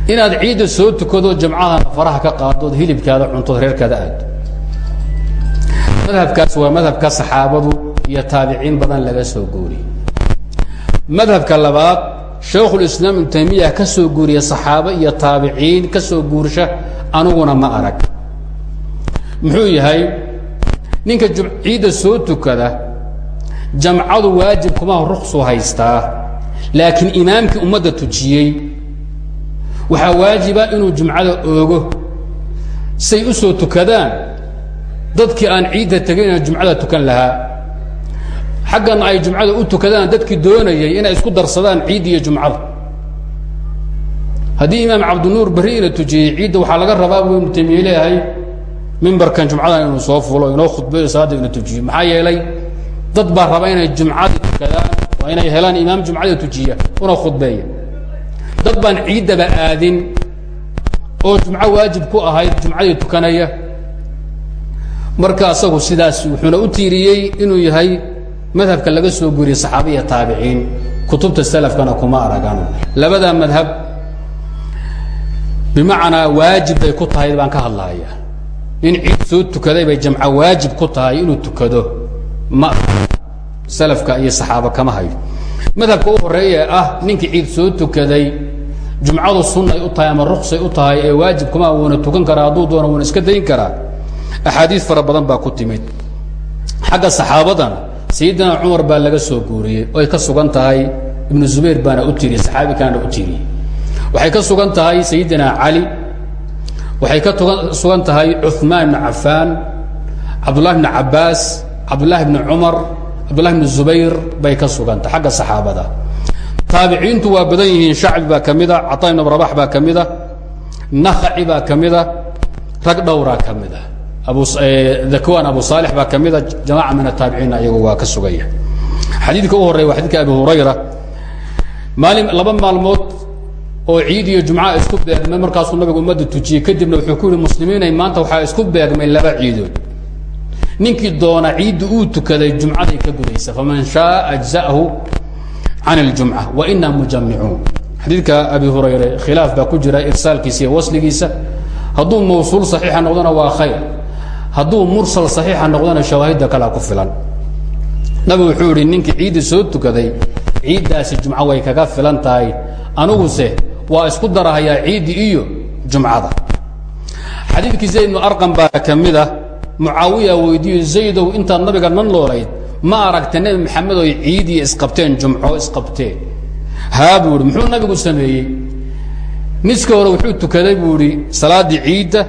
Inaad ciidda soo tukado jamcadana faraha ka qaadood hilibkaada cuntood reerkaada aado madhabkaas waa madhabka saxaabadu iyo taabiciin badan laga soo guuriyey madhabka labaad shaykhulislaam ibnu taymiya ka soo guuriya saxaabo iyo taabiciin ka soo guursha aniguna ma arag. Muxuu yahay ninka ciidda soo tukada jamcadu waajib kuma ruksu haystaa laakiin imaamkii ummadda tujiyey waxaa waajiba inuu jumcada oogo. Say u soo tukadaan dadkii aan ciidda tegayna jumcada tukan lahaa xaggana ay jumcada u tukadaan dadkii doonayay inay isku darsadaan ciidda iyo jumcada. Haddii imaam cabdinuur berri ina tujiyey ciidda waxaa laga rabaa buu ibnu taymiye leeyahay mimbarkan jumcadan inuu soo fulo inoo khudbeeyo salaadda ina tujiyo maxaa yeelay dad baa raba inay jumcadii tukadaan waa inay helaan imaam jumcada tujiya una khudbeeya. Dad baan ciiddaba aadin oo jumco waajib ku ahayd jumcadii tukanaya. Marka asagu sidaas wuxuuna u tiiriyey inuu yahay madhabka laga soo guuriyey saxaabiya taabiciin kutubta salafkana kuma aragan labadaa madhab bimacnaa waajib bay ku tahay baan ka hadlaya in ciid soo tukaday bay jamco waajib ku tahay inuu tukado. Ma salafka iyo saxaaba kama hayo. Madhabka u horreeya ah ninkii ciid soo tukaday jumcadu sunnay u tahay ama ruksay u tahay ee waajib kuma wuuna tukan karaa hadduu doono wuuna iska dayn karaa. Axaadiis fara badan baa ku timid. Xagga saxaabadana sayidina cumar baa laga soo guuriyey. Oy ka sugan tahay. Ibnu zubayr baana u tiriyey saxaabi kaana u tiriyey waxay ka sugan tahay sayidina cali waxay ka sugan tahay cuثmaan bn cafaan cabdullahi bn cabaas cabdullahi bn cumar cabdullahi bn zubayr bay ka sugan tahay xagga saxaabada. Taabiciintu waa badan yihiin shacbi baa ka mida caطaa ibn rabax baa ka mida nakhaci baa ka mida rag dhowraa ka mida dakwan abu saalix baa ka mida jamaca min ataabiciinna iyagu waa ka suganya xadiidka u horreya waa xadidka abi hurayra. Maalin laba maalmood oo ciid iyo jumca isku beegmay markaasuu nabigu ummadda tujiyey. Kadibna wuxuu ku yihi muslimiinay maanta waxaa isku beegmay laba ciidood. Ninkii doona ciidda uu tukaday jumcaday ka gudaysa. Faman shaaa ajza'ahu can اljumca waina mujamicuun xadiidka abi hurayre khilaaf baa ku jira irsaalkiisa iyo wasligiisa. Hadduu mawsuul صaxiixa noqdona waa khayr hadduu mursal صaxiixa noqdona shawaahidda kalea ku filan. Nabigu wuxuu yihi ninkii ciidda soo tukaday ciiddaasi jumco way kaga filan tahay. Aniguse waa isku darahayaa ciiddi iyo jumcada. Xadiidkii zayd bnu arqam baa ka mid ah mucaawiya weydiiyo intaad nabiga nan loolayd ma aragta nebi maxamed oy ciid iyo isqabteen jumco isqabteen haa buu ihi muxuu nabigu sameeyey? Niska hore wuxuu tukaday buu ihi salaaddii ciidda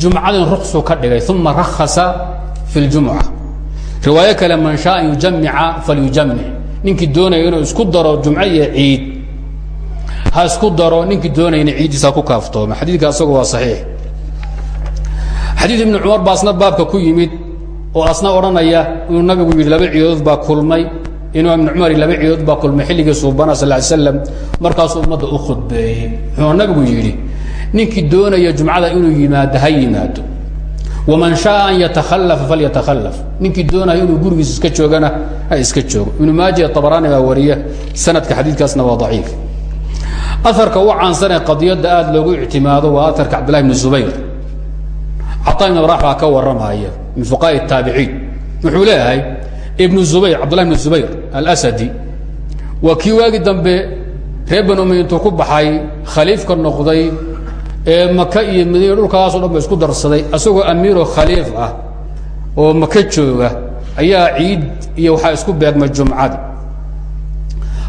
jumcadin ruksuu ka dhigay uma rakhasa fi اljumca riwaayo kale man shaa an yujamica falyujamic ninkii doonaya inuu isku daro jumco iyo ciid ha isku daro ninkii doonayna ciiddiisa ku kaaftooma xadiidka asagu waa saxiix xadiid ibnu cumar baa asna baabka ku yimid oo asna odhanaya inuu nabigu yidhi laba ciidood baa kulmay inuu ibnu cumar laba ciidood baa kulmay xilligii suubana sal ly slam markaasuu ummadda u khudbeeyey wuxuu nabigu yidhi ninkii doonaya jumcada inuu yimaado ha yimaado. Waman shaaa an yatakhalafa falyatakhallaf. Ninkii doonaya inuu gurigiis iska joogana ha iska joogo. Ibnu maaja abaraani baa wariya sanadka xadiikaasna waa aciif aarka u caansanee qadiyadda aad loogu ictimaado waa aarka cabdillahi bni zubayr. Cataa ibn ka waramaya min fuqaai taabiciin wuxuu leeyahay ibnu zubayr cabdullahi bni zubayr alsadi waa kii waagi dambe reer ku baxay khaliifka noqday maka iyo madiina dhulkaasoo dhan ba isku darsaday. Asagoo amiiroo khaliif ah oo maka jooga ayaa ciid iyo waxaa isku beegmay jumcadi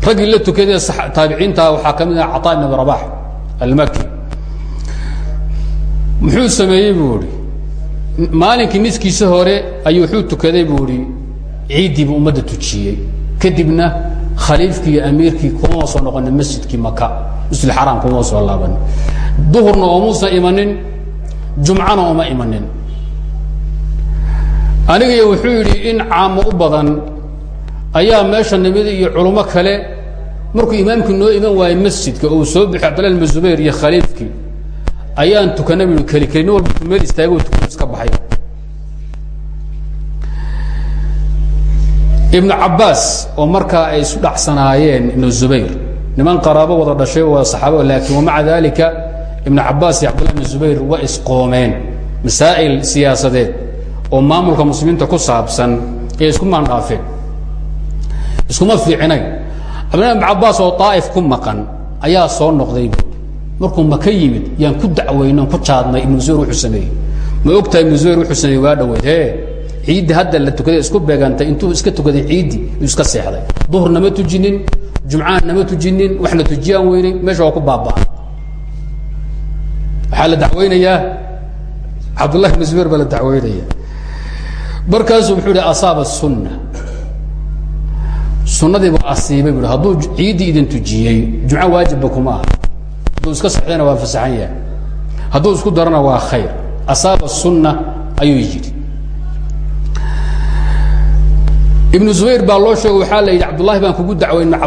raggii la tukaday taabiciinta waxaa ka mid ah caطaa ibn abi rabax almaki muxuu sameeyey buu ihi maalinkii niskiisa hore ayuu wuxuu tukaday buu ihi ciiddii buu ummadda tujiyey. Kadibna khaliifkii iyo amiirkii kuma soo noqonin masjidkii maka masjid xaraam kuma soo laaban duhurna oomuusan imanin jumcana uma imanin. Anigiyo wuxuu yidhi in caamo u badan ayaa meesha nimid iyo culummo kale markuu imaamkii noo iman waayey masjidka uu soo bixi cabdillahi bn zubayr iyo khaliifkii ayaan tukana bu keli keli nin walba meel istaago tukan iska baxay. Ibnu cabbaas oo markaa ay isu dhacsanaayeen ibnu zubayr niman qaraabo wada dhashay waa saxaaba laakiin wamaca dalika ibnu cabbaas iyo cabdullahi bn zubayr waa isqoomeen masaa'il siyaasadeed oo maamulka muslimiinta ku saabsan ee isku maandhaafeen iskuma fiicinayn cabdillahi ibn cabbaas oo daa'if ku maqan ayaa soo noqday markuu maka yimid yaan ku dacweynon ku jaadnay ibnu zubayr wuxuu sameeyey. Ma ogtahay ibnu zubayr wuxuu sameeyey waa dhaweyd? Hee ciiddi hadda la tukaday isku beegantay intuu iska tukaday ciiddi uu iska seexday. Duhur nama tujinin jumcaan nama tujinin waxna tujiyaan weynay meesha waa ku baaba'an waxaa la dacweynayaa? Cabdullahi ibnu zubayr baa la dacweynaya markaasuu wuxuu ihi asaaba sunna. Sunnadii buu asiibay bui hadduu ciiddii idin tujiyey jumco waajibba kuma hadduu iska sexdana waa fasaxan yahay. Hadduu isku darana waa khayr. Asaaba sunna ayuu yidhi. Ibnu zubayr baa loo sheego waxaa la yidhi baan kugu dacway ibnu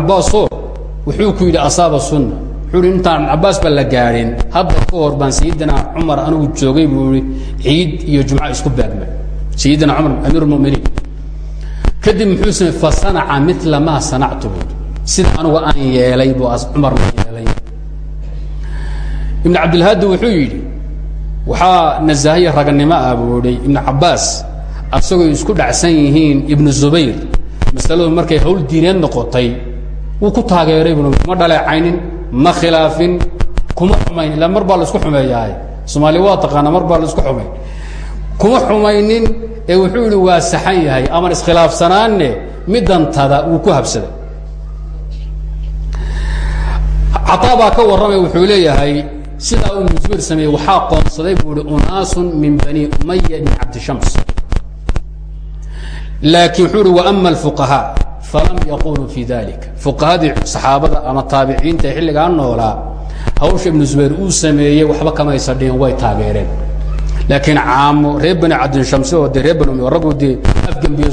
wuxuu ku yidhi asaaba sunna wuxuu ihi intaan cabbaas gaadhin hadda ka baan sayidina cumar anigu joogay buu ciid iyo jumco isku baagmay sayidina cumar amiir اlmuminiin kadib muxuu samey fasanaca mila maa sanactu buui sida aan yeelay buu cumarna yeelay. Ibn cabdilhaadi wuxuu yidhi waxaa nasaahaya raganimo ah buu ihi asagoo isku dhacsan yihiin ibnu zubayr masaladu markay hawl diineed noqotay wuu ku taageeray bu ma dhaleecaynin ma khilaafin kuma xumayn. Ila mar baa la isku xumeeyahay. Soomaaliya waa taqaana mar baa la isku xumayn kuma xumaynin ee wuxuu yidhi waa saxan yahay. Aman iskhilaafsanaanne midantada wuu ku habsaday. Caطaa baa ka warramay wuxuu leeyahay sidaa uu zubayr sameeyey waxaa qoonsaday buu ihi min bani umaya bni cabdishams laakiin wuxuu uhi waama alfuqahaa falam yaquluu fi dalik fuqahadii saxaabada ama taabiciinta ee xilligaa noolaa hawsha ibnu zubayr uu sameeyey waxba kamaysa dhihin way taageereen. Laakiin caamo reer bani cabdishamsi oo dee reer bani umiya raggu dee afgembiye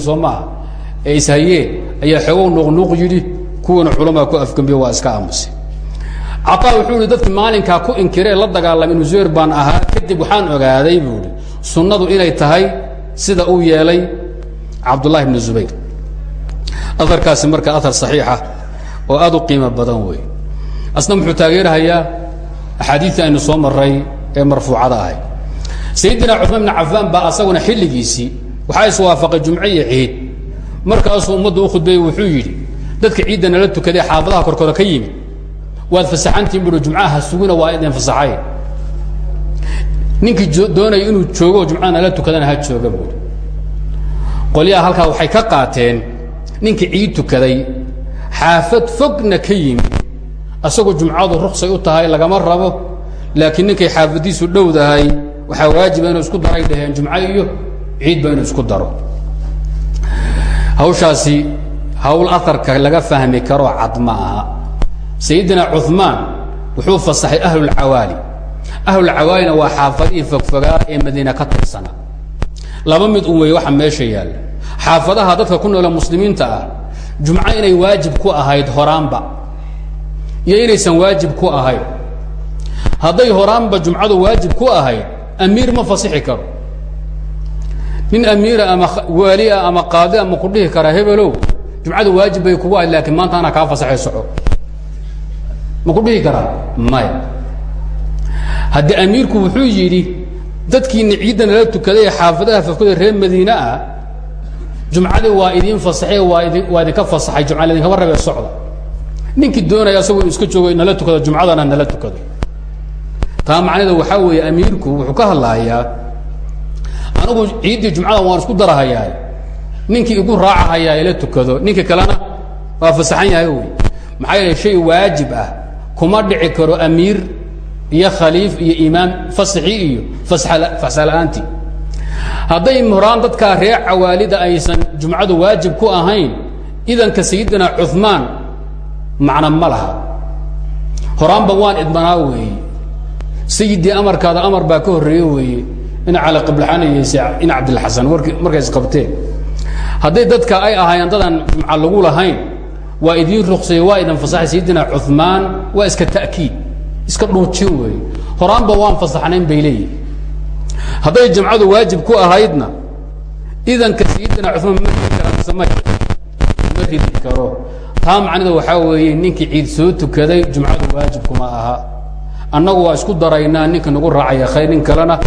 ayaa xoogow nuuqnuuq yidhi kuwana culamaa ku afgembiye waa iska aamusay. Caطaa wuxuu ihi dadki ku inkiree la dagaalamay ibnu baan ahaa kadib waxaan ogaaday buu sunnadu inay tahay sida uu yeelay cabdullahi bnu zubayr aarkaasi marka aar صaxiixa oo aad u qiimo badan wey asna muxuu taageerhayaa axaadiiii aynu soo maray ee marfuucada ahay. Sayidina cuثmaan bn cafaan baa asaguna xilligiisii waxaa iswaafaqay jumco iyo ciid. Markaasuu ummadda u khudbeeyey wuxuu yidhi dadka ciidda nala tukaday xaafadaha korkooda ka yimid. Waad fasaxantiin bui jumcaha sugina waa idin fasaxay. Ninkii doonaya inuu joogo jumcaha nala tukadana ha jooga buui qolyaha waxay ka qaateen ninkii ciid tukaday xaafad fogna ka yimid. Asagoo jumcadu ruksay u tahay lagama rabo. Laakiin ninkay xaafadiisu dhowdahay waxaa waajiba inuu isku daray dhaheen jumco iyo ciidba inuu isku daro. Hawshaasi hawl aarka laga fahmi karoo cad ma aha. Sayidina cuثmaan wuxuu fasaxay ahlulcawaali ahlulcawaalina waa xaafadihii fogfogaa ee madiina ka tirsana laba mid un weeye waxa meesha yaalla xaafadaha dadka ku noole muslimiinta ah jumco inay waajib ku ahayd horaanba. Iyo inaysan waajib ku ahayn. Hadday horaanba jumcadu waajib ku ahayd amiir ma fasixi karo. Nin amiira ama waalia ama qaadi ama ku dhihi karaa hebelow jumcadu waajib bay kugu ahayd laakiin maanta kaa fasaxay soco. Ma ku dhihi karaa maya haddii amiirku wuxuu yidhi dadkiina ciidda nala tukaday xaafadaha fafkada reer madiine ah jumcadii waa idiin fasaxee waa idi waa idinka fasaxay jumca idinkama rabee socda. Ninkii doonaya asagoo inu iska joogo nala tukado jumcadana nala tukado. Taa macnaheeda waxaa weeye amiirku wuxuu ka hadlaayaa anigu ciiddii jumcada waan isku darahayaa ninkii igu raacahayaa ila tukado ninkii kalena waa fasaxan yahay wy maxaa yeele shay waajib ah kuma dhici karo amiir iyo khaliif iyo imaam fasaxii iyo fasaxla-aantii hadday horaan dadkaa reer cawaalida aysan jumcadu waajib ku ahayn idanka sayidina cuثmaan macna ma laha. Horaanba waan idmanaa weeye. Sayidii amarkaada amar baa ka horreeye weeye in cali qiblaxanayeyse in cabdilxasan markay isqabteen hadday dadka ay ahaayeen dadaan jumca lagu lahayn waa idiin ruqsay waa idin fasaxay. Sayidina cuثmaan waa iska ta'kiid iska dhuujin weeye. Horaanba waan fasaxnayn bay hadday jamcadu waajib ku ahaydna idanka sayidina cumaan ma ridi kara ma ridi karo? Taa macnida waxaa weeye ninkii ciid soo tukaday jumcadu waajib kuma aha. Annagu waa isku daraynaa ninka nagu raacaya khayr nin kalena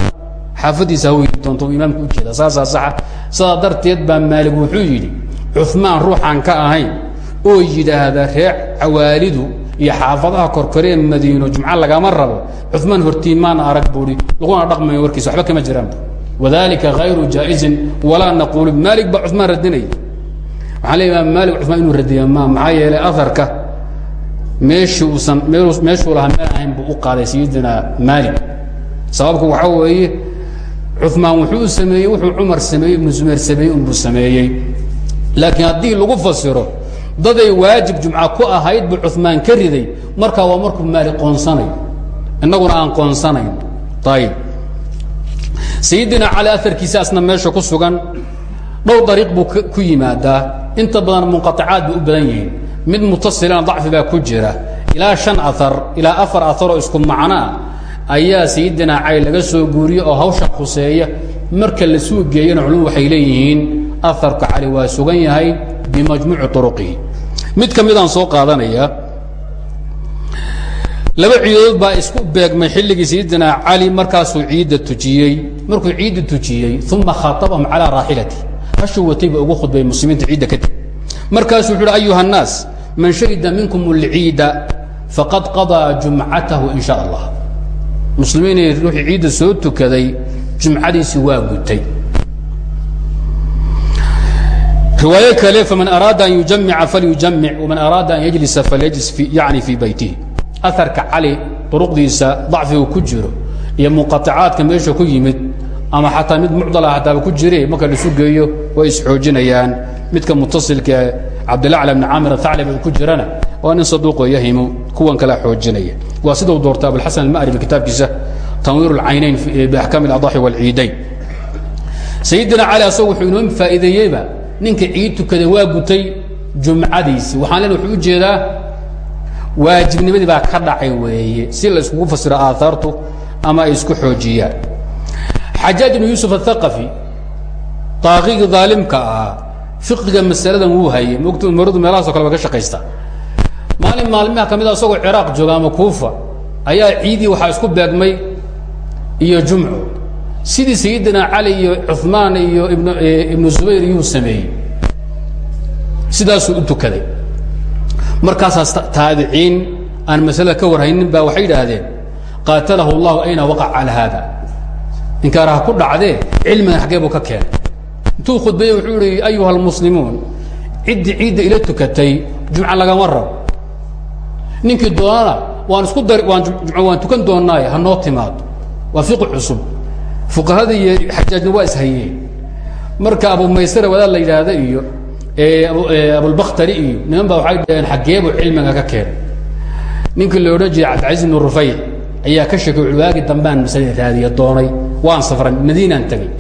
xaafadiisa haweydi doonto imaamka ujeeda saasaa saxa. Sidaa darteed baa maalig wuxuu yidhi cumaan ruuxaan ka ahayn oo yidhaahda reer cawaalidu iyo xaafadaha korkoree madiino jumco lagama rabo cumaan hortiimaana arag buui laguna dhaqmayo warkiisa waxba kama jiraan. Wadalika hayru jaa'izin walaa naquulu maalig baa cumaan radinaya waxaan leey imaam maalik cumaan inuu radiya ma maxaa yeelay aharka meeshii uusan meeshuu lahaa meel ahayn buu u qaaday sayidina maalik. Sababku waxaa weeye cumaan wuxuu sameeyey wuxuu cumar sameeyey ibnu zumayr sameeyey unbuu sameeyey. Laakiin haddii lagu fasiro daday waajib jumca ku ahayd buu cumaan ka riday. Markaa waa markuu maali qoonsanayo innaguna aan qoonsanayn. Ayib sayidina cali aarkiisa asna meesha ku sugan dhowr dariiq buu ku yimaadaa. Inta badan munqaacaad bay u badan yihiin mid mutasilana dacfi baa ku jira. Ilaa an aar ilaa afar aaroo isku macnoa ayaa sayidina cali laga soo guuriye oo hawsha khuseeya. Marka la suu geeyana culum waxay leeyihiin aarka cali waa sugan yahay bimajmuuci uruihi mid ka midaan soo aadanaya laba ciidood baa isku beegmay xilligii sayidina cali markaasuu ciidda tujiyey. Markuu ciidda tujiyey uma khaaabahum calaa raaxilati hashuu ugu khudbay muslimiinta ciidda kadib. Markaasuu wuxu uhi ayuha annaas man shahida minkum اlciida faqad qadaa jumcatahu in allah muslimiinay ruuxii ciidda soo tukaday jumcadiisi waa gutay riwaayo kale faman araada an yujamica falyujamic waman araada an yajlisa falyajlis yani fii beytihi aarka cali duruqdiisa dacfigu ku jiro iyo munqaacaadka meesha ku yimid ama xataa mid mucdala ah hataaba ku jire marka laisu geeyo way isxoojinayaan midka mutasilkae cabdilacla bni caamir athaclabi ku jirana waa nin saduuqo yahimu kuwan kala xoojinaya. Waa sidau doorta abulxasan almaribi kitaabkiisa tanwiir lcaynayn biaxkaam اladaxi wاlciidayn sayidina cali asago wuxuu inoo faa'iideeyeyba ninka ciid tukaday waa gutay jumcadiisi. Waxaan len wuxuu u jeedaa waajibnimadii baa ka dhacay weeye si la iskugu fasiro aahaartu ama ay isku xoojiyaan. Xajaaj ibnu yuusuf athaqafi daaqigii daalimka ahaa fiqiga masaladan wuu hayay. Mogta umaradu meelahaasoo kale ba ka shaqaysta. Maalin maalmaha ka mid a isagoo ciraaq jooga ama kuufa ayaa ciidii waxaa isku beegmay iyo jumco sidii sayidina cali iyo cumaan iyo ibn ibnu zubayr iyuu sameeyey. Sidaasuu u tukaday. Markaasaas taabiciin aan masalada ka warhaynin baa waxay yidhaahdeen qaatalahu اllahu ayna waqac calى haada. Inkaaraha ku dhacdee cilmigan xaggee ka keenay. Intuu khudbeeyey wuxuu ihi ayuha almuslimuun ciddii ciidda ila tukatay jumca lagama rabo. Ninkii doonana waan isku dar waan waan tukan doonaaye ha timaado. Waa fiqi cusub fuqahada iyo xajaajna waa ishayeen marka abu maysara wadaad la yidhaahda iyo abulbakhtari iyo niman baa waxay dhaheen xaggeebuu cilmiga ka keenay ninkii la odhan jiray cabdilcaziz ibnu rufayc ayaa ka sheekay waagi dambaan masalada raadiya doonay waan safray madiinaan tegey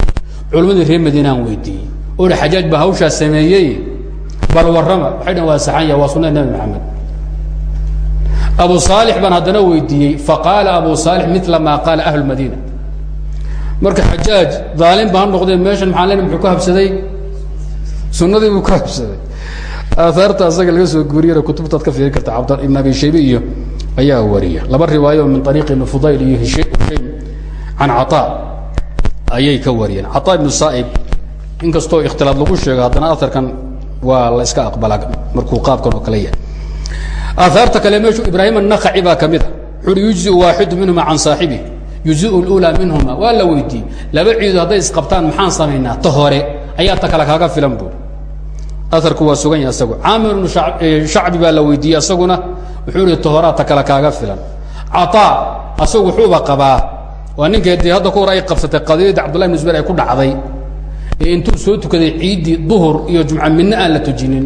culimmadii reer madiinaan weydiiyey. Oo hi xajaaj baa hawshaa sameeyey bal warrama. Waxay dhaheen waa saxan ya waa sunnada nebi maxamed. Abu saalix baan haddana weydiiyey faqaala abu saalix mila maa qaala ahlu madiina marka xajaaj daalin baa noqdee meeshan maxaa len muxuu ka habsaday? Sunadii buu ka habsaday. Aahaarta asaga laga soo guuriyana kutubtaad ka fiiri karta cabd ibn abi shaybe iyo ayaa wariya. Laba riwaayo min ariiq ibn fudayl iyo hishaym can caطaa ayay ka wariyeen. Caطaa ibnu saaib inkastoo ikhtilaad lagu sheego haddana aarkan waa la iska aqbalaa markuu qaabkan oo kale yahay. Aahaarta kale meeshu ibraahim annakaci baa ka mid ah. a xuri yujzi waaxidu minhuma can saaxibihi yuziu اlأulى minhuma waa la weydiiyey laba ciido hadday isqabtaan maxaan samaynaa ta hore ayaa ta kale kaaga filan buuri aarku waa sugan yahay isagu caamir ibnu shacbi baa la weydiiyey asaguna wuxuu ihi tohoraa ta kale kaaga filan caطaa asagu wuxuuba qabaa waa ninkay dee hadda ku hor ay qabsatay qadiyadii cabdullahi ibn zubayr ay ku dhacday ee intuu soo tukaday ciiddii duhur iyo jumca midna aan la tujinin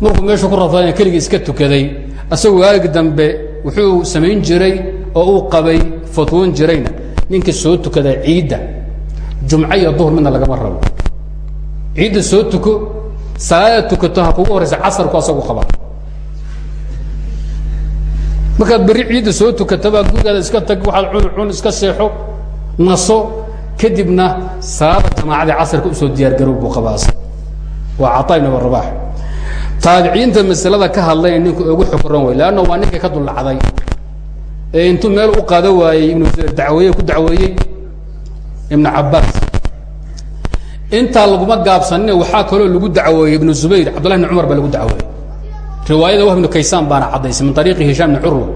markuu meesha ku rafadana keligii iska tukaday asagu waagi dambe wuxuu samayn jiray oo uu qabay fatwoon jirayna ninka soo tukada ciidda jumco iyo duhur midna lagama rabo. Ciidda soo tuko salaada tukato ha kugu horaysa casarku asagu qaba. Markaad berri ciidda soo tukataba gurigaada iska tag waxaad cun cun iska seexo naso kadibna salaada jamaacadii casarka u soo diyaargarow buu qabaas waa cataa ibn abarabaax taabiciinta masalada ka hadlay ninku ugu xokoran way leanna waa ninkay ka dullacday intuu meel u qaado waayey ibnu dacweeye ku dacweeyey ibnu cabbaas intaa laguma gaabsanine waxaa kaloo lagu dacweeyey ibnu zubayr. Cabdullahi bn cumar baa lagu dacweeyey riwaayada wah ibnu kaysaan baana caddaysay min ariiqi hishaam bni curwa.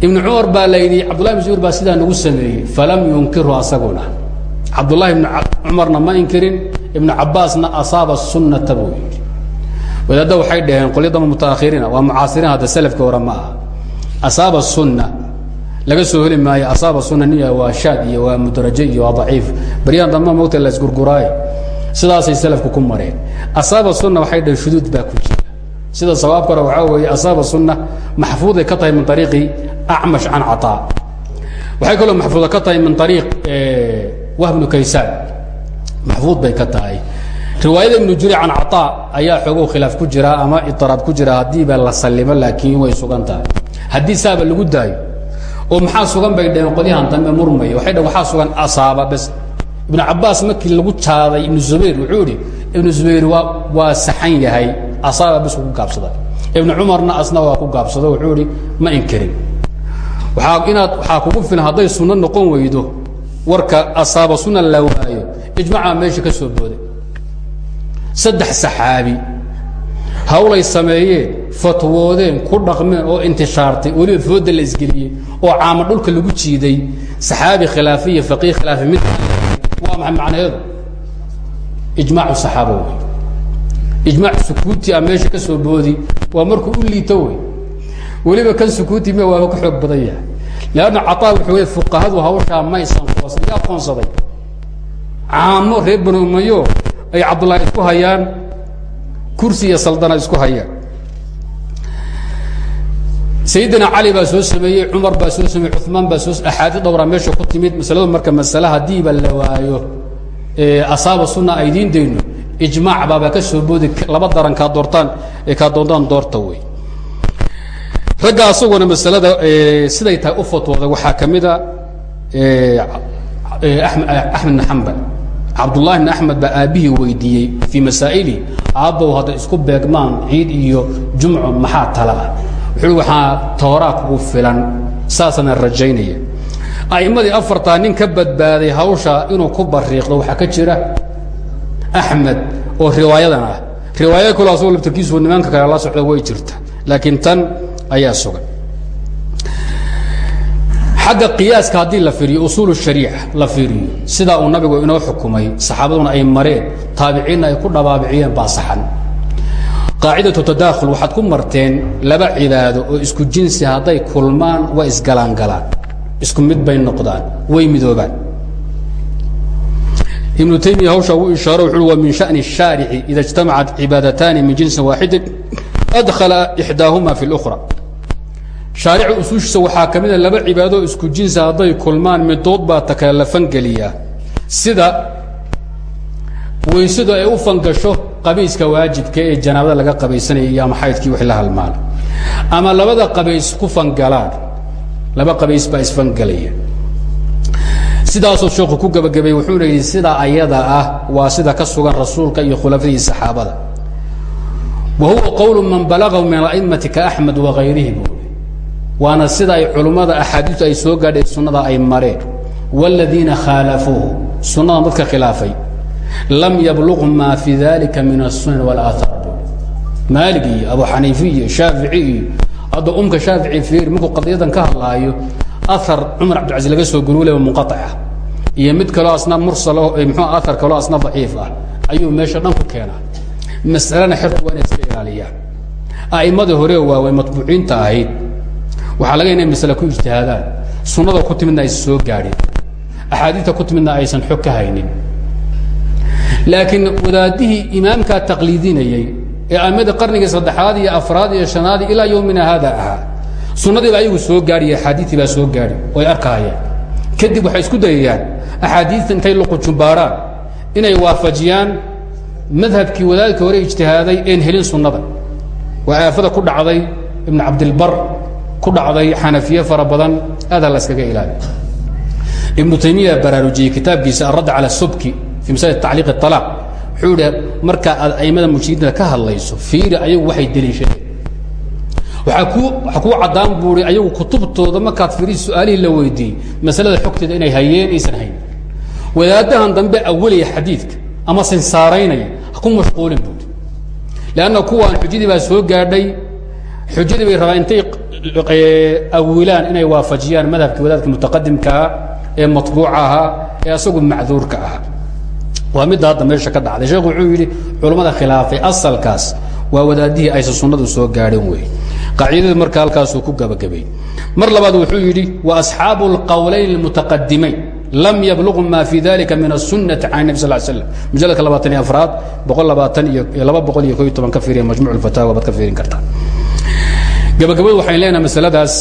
Ibnu cumar baa la yidhi cabdullahi bn zubayr baa sidaa nagu sameeyey. Falam yunkirhu asaguna. Cabdullahi ibnu cumarna ma inkirin ibnu cabbaasna asaaba sunnata buu yidhi. Wadaadda waxay dhaheen qolya damba mutaakhiriina waa mucaasiriin hadda asaaba sunna laga soo heli maayo asaaba sunna niya waa shaad iyo waa mudraje iyo waa daciif baryahan damba mogta la isgurguraaye sidaasay selafku ku mareen asaaba sunna waxay dhaheen shuduud baa ku jira sida sawaabka hore waxaa weeye asaaba sunna maxfuuday ka tahay min ariiqi acmash can cataa waxay kaloo maxfuuda ka tahay min ariiq wahbnu kaysaan maxfuud bay ka tahay riwaayada ibnu juri can cataa ayaa xoogow khilaaf ku jira ama itiraab ku jira haddiiba la sallimo laakiin way sugan tahay haddii saaba lagu daayo oo maxaa sugan bay dhaheen qolyahan dambe murmaya waxay dhaheen waxaa sugan asaaba bes. Ibnu cabbaas markii lagu jaaday ibnu zubayr wuxuu idhi ibnu zubayr waa waa saxan yahay. Asaaba bes ku gaabsaday. Ibnu cumarna asna waa ku gaabsado wuxuu idhi ma inkirin waaa inaad waxaa kugu filan hadday sunno noqon weydo warka asaaba sunna la waayo ijmacaa meesha ka soo booday. Saddex saxaabi hawlay sameeyeen fatwoodeen ku dhaqmeen oo intishaartay weliba fooda la isgeliyey oo caama dhulka lagu jiiday saxaabi khilaafi iyo faqiih khilaafi mid waa maxay macnaheedu? Ijmaacu saxaaba wey ijmaac sukuuti a meesha ka soo boodi waa markuu u liito wey weliba kan sukuuti me waaba ka xoog badan yahay. Leanna cataa wuxuu wey fuqahadu hawshaa maysan qoonsan yaa qoonsaday caamo reer banu ay cabdullaahi isku hayaan kursi iyo saldana isku hayaan sayidina cali baa soo sameeyey cumar baa soo sameeyey cumaan baa soo axaadii dhowraa meesha ku timid masaladu marka masale haddiiba la waayo asaaba sunna aydiin dayno ijmaac baaba ka soo boodi laba daran kaa doortaan kaa doontaan doorta wey. Ragga asaguna masalada siday tahay u fatwooda waxaa ka mida axmed bn xambal cabdullahi bn axmed baa aabbihii weydiiyey fii masaa'ili aabbow hadday isku beegmaan ciid iyo jumco maxaa tala ah wuxuu waxaa tooraa kugu filan. Saasana rajaynaya. A'immadii afartaa nin ka badbaaday hawsha inuu ku bariiqdo waxaa ka jira axmed oo riwaayadan ah. Riwaayada kalo asagoo laftarkiisu nimanka kale la socda way jirta laakiin tan ayaa sugan xagga qiyaaska haddii la fiiriyo usuul shariica la fiiriyo sidaa uu nabigu inoo xukumay saxaabaduna ay mareen taabiciinna ay ku dhabaabiciyeen baa saxan. Qaacidatu tadaakhul waxaad ku marteen laba cibaado oo isku jinsi hadday kulmaan way isgalaangalaan. Isku mid bay noqdaan way midoobaan. Ibnu taymiya hawshaa wuu ishaaro wuxuui wa min shani shaarici ida ijtamacat cibaadataani min jinsin waaxidin adkhala ixdaahuma fi اlأkhra shaarica usuushiisa waxaa ka laba cibaadoo isku jinsi hadday kulmaan midood baa ta kale la fangeliyaa sida weysadu ay u fangasho qabayska waajibka ee janaabada laga qabaysanaya iyo ama xaydkii wix la halmaala ama labada qabays ku fangalaan laba qabays baa isfangelaya sidaasuu sheekhu ku gebagabay wuxuuna yidhi sidaa ayada ah waa sida ka sugan rasuulka iyo khulafadii saxaabada. Wa huwa qowlu man balagahu min a'immati kaaxmed wakayrihi buu waana sida ay culummada axaadiistu ay soo gaadheen sunnada ay mareen wاladiina khaalafuuhu sunnadan dadka khilaafay lam yabluq ma fi dalika min الsunan wاlaaar maalig iyo abu xaniifi iyo shaafici iyo hadda umka shaafici fiir markuu qadiyadan ka hadlaayo aar cumar cabdilcaziz laga soo guruulaya munqaطica iyo mid kaloo asna mursal mxuu aar kaloo asna daciif ah ayuu meesha dhan ku keenaa masalena xertu waa inay iska ilaaliyaan a'immadii hore waaweyn matbuuciinta ahayd waxaa laga inay masale ku ijtihaadaan. Sunnada ku timidna aysan soo gaadhin. Axaadiista ku timidna aysan xog ka haynin. Laakiin wadaadihii imaamkaa taqliidinayey ee aimmadii qarnigii saddexaad iyo afraad iyo shanaad ilaa yowmina haada ahaa sunnadii baa ayagu soo gaadhi axaadiistii baa soo gaadhi oo ay arkahayaan kadib waxay isku dayayaan axaadiista intay luqujumbaaraan inay waafajiyaan madhabkii wadaadka hore ijtihaaday een helin sunnada. Waa aafada ku dhacday ibn cabdilbar ku dhacday xanafiye fara badan aadaa la yskaga ilaali. Ibnu taymiya baraarujiyey kitaabkiisa aradd cala subki fi masale tacliiq اطalaaq wuxuu idhi markaa aad aimada mujtahidinta ka hadlayso fiiri ayagu waxay deliishadeen waaa ku waxaa kuu caddaan buuri ayagu kutubtooda markaad fiiri su'aalihii la weydiiyey masalada xogteeda inay hayeen aysan hayn. Wadaadahan dambe awalaya xadiidka ama sinsaaraynaya ha ku mashquulin buuri. Leanna kuwaan xujadii baa soo gaadhay xujadii bay rabaan intay awilaan inay waafajiyaan madhabkii wadaadka mutaqadimkaa ee matbuuca ahaa ee asagu macduurka ahaa waa midda hadda meesha ka dhacday. Sheekhu wuxuu yidhi culammada khilaafay asalkaas waa wadaadihii aysan sunnadu soo gaadhin wey qaacidada marka halkaasuu ku gabagabay. Mar labaad wuxuu yidhi wa asxaabu اlqowlayn اlmutaqadimayn lam yablugu ma fi dalika min الsunnati can nebi sal slam mujaladka labaatan iyo afraad boqol labaatan iyo laba boqol iyo ko iyo toban ka fiiriya majmuc اlfataawa baad ka fiirin kartaa gabagabadu waxayn leenahay masaladaas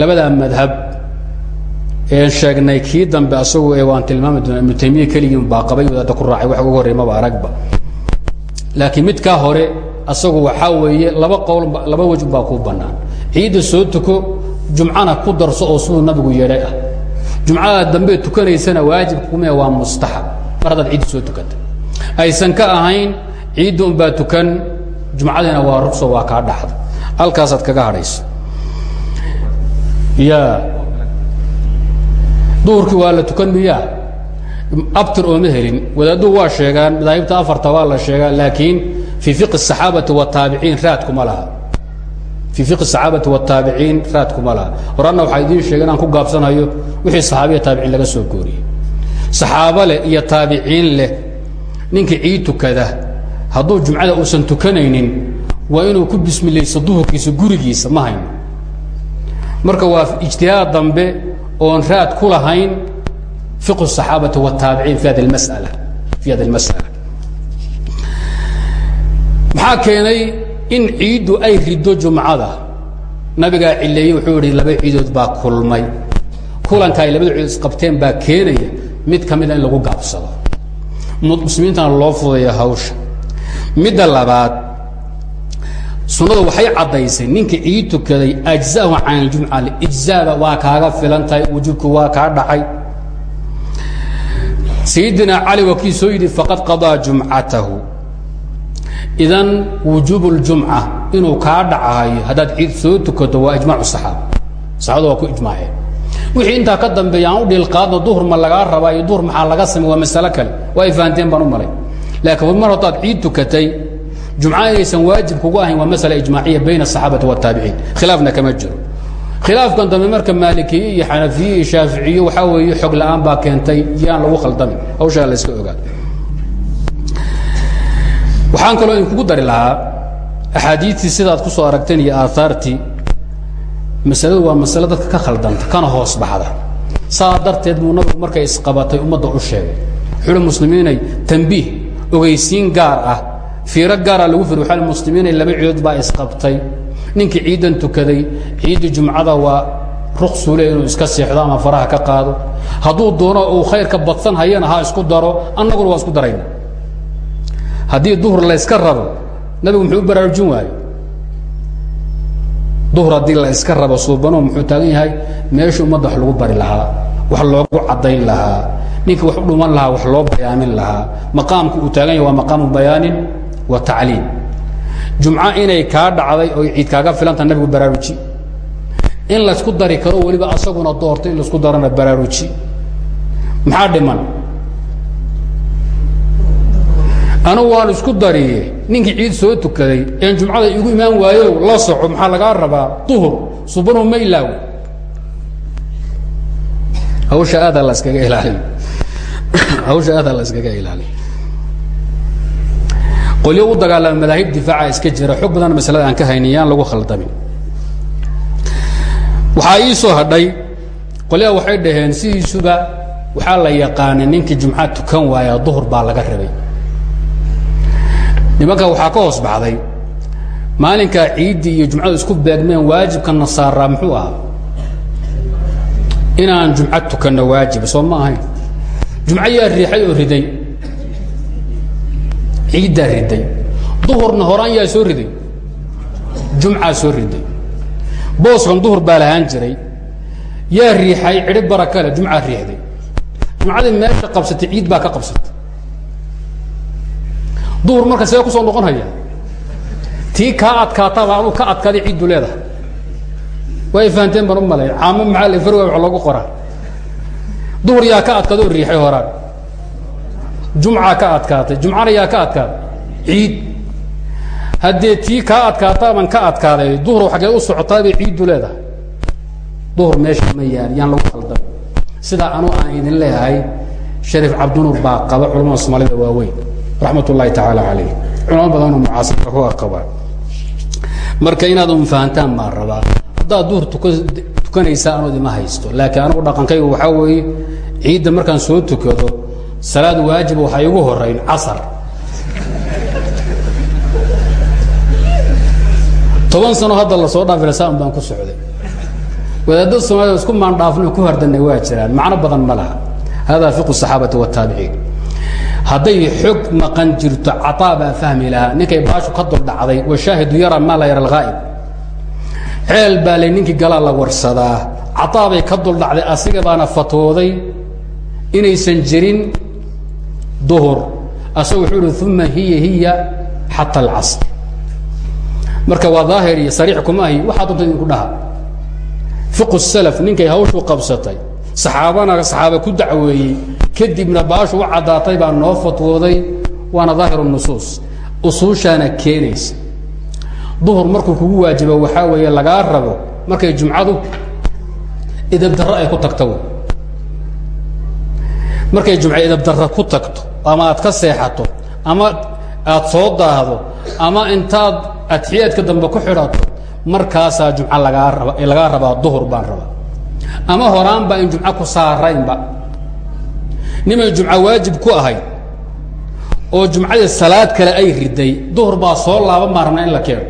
labadaa madhab een sheegnay kii dambe asagu ee waan tilmaami doona ibnu taymiya keligii baa qabay wadaadda ku raacay wax ugu horrey maba aragba laakiin midkaa hore asagu waxaa weeye laba qowl laba wej baa kuu bannaan ciidda soo tuko jumcana ku darso oo siduu nabigu yeedhay ah jumcada dambe tukanaysana waajibka kume waa mustaxab mar haddaad ciidda soo tukata aysan ka ahayn ciidda unbaa tukan jumcadiina waa rugso waa kaa dhaxda halkaasaad kaga hadhayso ya duhurkii waa la tukan miyaa abtir ooma helin wadaadduhu waa sheegaan madaahibta afarta waa la sheegaa laakiin fii fiqi الصaxaabati والtaabiciin raadkuma laha i aaabati wtaabiciin raadkuma laha horanna waxaa idiin sheegay inaan ku gaabsanayo wixii saxaabiya taabiciin laga soo gooriyey saxaabo leh iyo taabiciin leh ninkii ciid tukada hadduu jumcada uusan tukanaynin waa inuu ku bismilaysto duhurkiisa gurigiisa ma marka waa ijtihaad dambe oon raad ku lahayn fiqu saxaabati wataabiciin fi hadi masala fi hadi lmasala maxaa keenay in ciiddu ay rido jumcada nabigaa cileeyey wuxuu idhi laba ciidood baa kulmay. Kulanka ay labada ciidood isqabteen baa keenaya mid ka mida ah in lagu gaabsado. Muslimiintana loo fudayo hawsha. Midda labaad sunadu waxay caddaysay ninka ciid tukaday ajzahu can iljumca ijzaaba waa kaaga filan tahay wujuubku waa kaa dhacay. Sayidina cali waa kii soo yidhi faqad qadaa jumcatahu idan wujuub اljumca inuu kaa dhacahayo haddaad ciid soo tukato waa ijmac saxaaba saxaabada waa ku ijmaaceen wixii intaa ka dambeeya aan u dhilqaadno duhur ma lagaa rabaa iyo duhur maxaa laga samey waa masalo kale. Waa ay fahanteen baan u malay. Laakiin mar haddaad ciid tukatay jumca inaysan waajib kugu ahayn waa masala ijmaaciya bayna asaxaabati wاtaabiciin khilaafna kama jiro. Khilaafkan dambe marka maalikiye iyo xanafiye iyo shaaficiye waxaa weeye xog la'aan baa keentay yaan lagu khaldamin hawshaa la iska ogaado waxaan kaloo idinkugu dari lahaa axaadiidtii sidaad ku soo aragteen iyo aahaartii. Masaladu waa masalo dadka ka khaldanta kana hoos baxda. Saa darteed buu nabigu markay isqabatay ummadda u sheegay. Wuxuuhi muslimiinay tambiih ogeysiin gaar ah. Fiiro gaara lagu fir waxaa muslimiinay laba ciidood baa isqabtay. Ninkii ciidan tukaday ciiddii jumcada waa ruqsule inuu iska seexdo ama faraha ka qaado. Hadduu doono uu khayrka badsan hayana ha isku daro annaguna waa isku darayna haddii duhur layska rabo nabigu muxuu u baraarujin waayo. Duhur haddii la iska rabo suubano muxuu taagan yahay meesha ummadda wax lagu bari lahaa wax loogu caddayn lahaa ninkii wax u dhuman lahaa wax loo bayaamin lahaa. Maqaamku uu taagan yahay waa maqaamu bayaanin wa tacliim. Jumco inay kaa dhacday oo ciid kaaga filanta nabigu baraaruji. In laysku dari karo weliba asaguna doorto in la isku darana baraaruji. Maxaa dhiman anugu waan isku dariye ninkii ciid soo tukaday. Een jumcada igu imaan waayo la soco maxaa lagaa rabaa? Duhur. Subanu ma ilaawo hawsha aadaa la iskaga ilaaliyo hawsha aadaa la iskaga ilaaliyo qolyo u dagaalama madaahib difaaca iska jira. Xog badan masalada aan ka haynin lagu khaldamin waxaa ii soo hadhay qolyaha waxay dhaheen sidiisuba waxaa la yaqaanay ninkii jumca tukan waaya duhur baa laga rabay nimanka waxaa ka hoos baxday. Maalinkaa ciiddii iyo jumcadu isku beegmeen waajibka nasaaraa muxuu ahaa? Inaan jumco tukanno waajiba soo ma ahayn. Jumco yaa riixay oo riday. Ciiddaa riday. Duhurna horaan yaa soo riday. Jumcaa soo riday. Booskan duhur baa lahaan jiray. Yaa riixay cidhi barakale jumcaa riixday. Jumcadii meesha qabsatay ciid baa ka qabsatay duhur marka see ku soo noqon haya tii kaa adkaataaba aduu ka adkaaday ciiddu leedahay. Way fahanteen baan u malay. Caamo maxaa farwa wax loogu qoraa. Duhur yaa ka adkaada oo riixay horaan. Jumcaa ka adkaatay. Jumcana yaa ka adkaaday ciid. Haddee tii kaa adkaataaban ka adkaaday duhur xaggee u socotaabay ciiddu leedahay. Duhur meesha ma yaal yaan lagu khaldan. Sidaa anuu aan idin leeyahay shariif cabdinuur baa qaba culamada soomaalida waaweyn ramat llahi tacaala alayh culamo badanoo mucaasirka koga qabaa marka inaad unfahantaan maa rabaa. Haddaad duur tukanaysaa anood ima haysto. Laakiin anugu dhaqankayga waxaa weeye ciidda markaan soo tukado salaad waajiba waxaa igu horayn casar. Toban sano hadda la soo dhaafila saan baan ku socday. Wadaadada soomaalida isku maandhaafno ku hardanna waa jiraan. Macno badan ma laha. Hada fiqu saxaabati wataabiciin hadday xog maqan jirto caaa baa fahmi lahaa. Ninkay baashu ka duldhacday washaahidu yara maa la yara alghaa'ib. Ceel baa lay ninkii galaa la warsadaa. Caaa bay ka duldhacday asiga baana fatooday inaysan jirin duhur. Asaga wuxuu ihi uma hiya hiya xata alcasr. Marka waa daahir iyo sariix kuma ahi waxaa doonta idinku dhaha. Fiqu salaf ninkay hawshuu qabsatay saxaabana saxaaba ku dacweeyey kadibna baashu u caddaatay baa noo fatwooday waana daahiru nusuus. Usuushaana keenaysa. Duhur markuu kugu waajibo waxaa weeye lagaa rabo markay jumcadu idabdarro ay ku tagto markay jumca idabdarro ku tagto ama aad ka seexato ama aad soo daahdo ama intaad adxiyaadka dambe ku xidhato markaasaa jumco lagaa raba lagaa rabaa duhur baan rabaa. Ama horaan baa in jumco ku saaraynba nimay jumco waajib ku ahayd oo jumcadii salaad kale ay riday duhur baa soo laaban baan rabnaa in la keeno.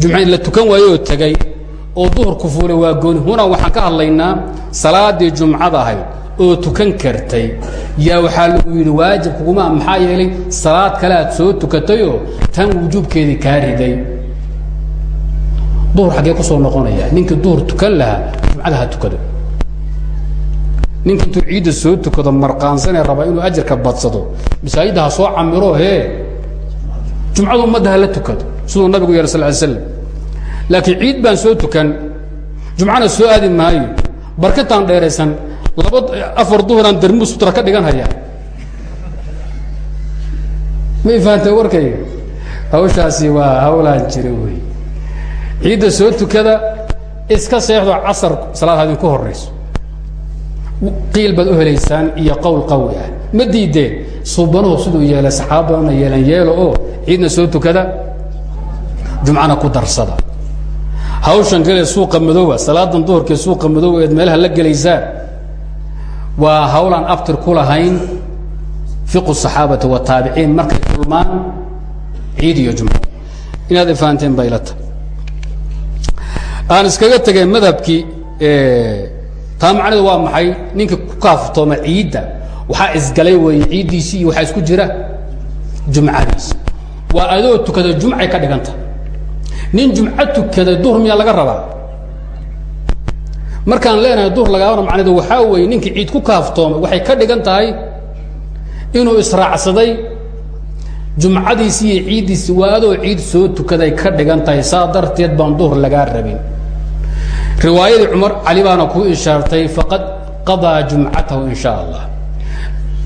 Jumco in la tukan waayo oo tegey oo duhur ku fuulay waa gooni. Huna waxaan ka hadlaynaa salaadii jumcada ahayd oo tukan kartay. Yaa waxaa lagu yidhi waajib kuguma maxaa yeelay salaad kale aad soo tukatayoo tan wujuubkeedii kaa riday. Duhur xaggee ku soo noqonaya. Ninkii duhur tukan lahaa jumcada ha tukado ninka intuu ciidda soo tukado marqaansanee raba inuu ajarka badsado. Masaajidda ha soo camiro hee jumcadu ummadda ha la tukado siduu nabigu yeehay sal ly slam laakiin ciid baan soo tukan jumcana soo aadi maayo. Barkataan dheeraysan laba afar duhuraan darmu sutra ka dhigan hayaa may fahamtay warkayga hawshaasi waa hawlaan jira wey. Ciidda soo tukada iska seexdo casar salaad ha idinku horayso qiil baad u helaysaan iyo qowl qawi ah. Ma diideen suubanuhu siduu yeelay saxaaba badanna yeelan yeelo oo ciidna soo tukada jumcana ku darsada. Hawshan galee suuqa madooba salaadan duhurkee suuqa madooba eed meelaha la gelaysaan waa hawlaan abtir ku lahayn fiqu saxaabati wataabiciin markay kulmaan ciid iyo jumco. Inaad ifahanteen bay ila tahay. Aan iskaga tegay madhabkii taa macnaheedu waa maxay? Ninka ku kaaftooma ciidda. Waxaa isgalay weeye ciiddiisii iyo waxaa isku jira jumcadiisa. Waa adoo tukada jumcay ka dhiganta. Nin jumco tukada duhur miyaa laga rabaa? Markaan leenahay duhur lagaabana macnaheedu waxaa weeye ninkii ciid ku kaaftoomay waxay ka dhigan tahay inuu israacsaday jumcadiisi iyo ciiddiisi waa adoo ciid soo tukaday ka dhigan tahay saa darteed baan duhur lagaa rabin riwaayadii cumar cali baana kuu ishaartay faqad qadaa jumcatahu in sha allah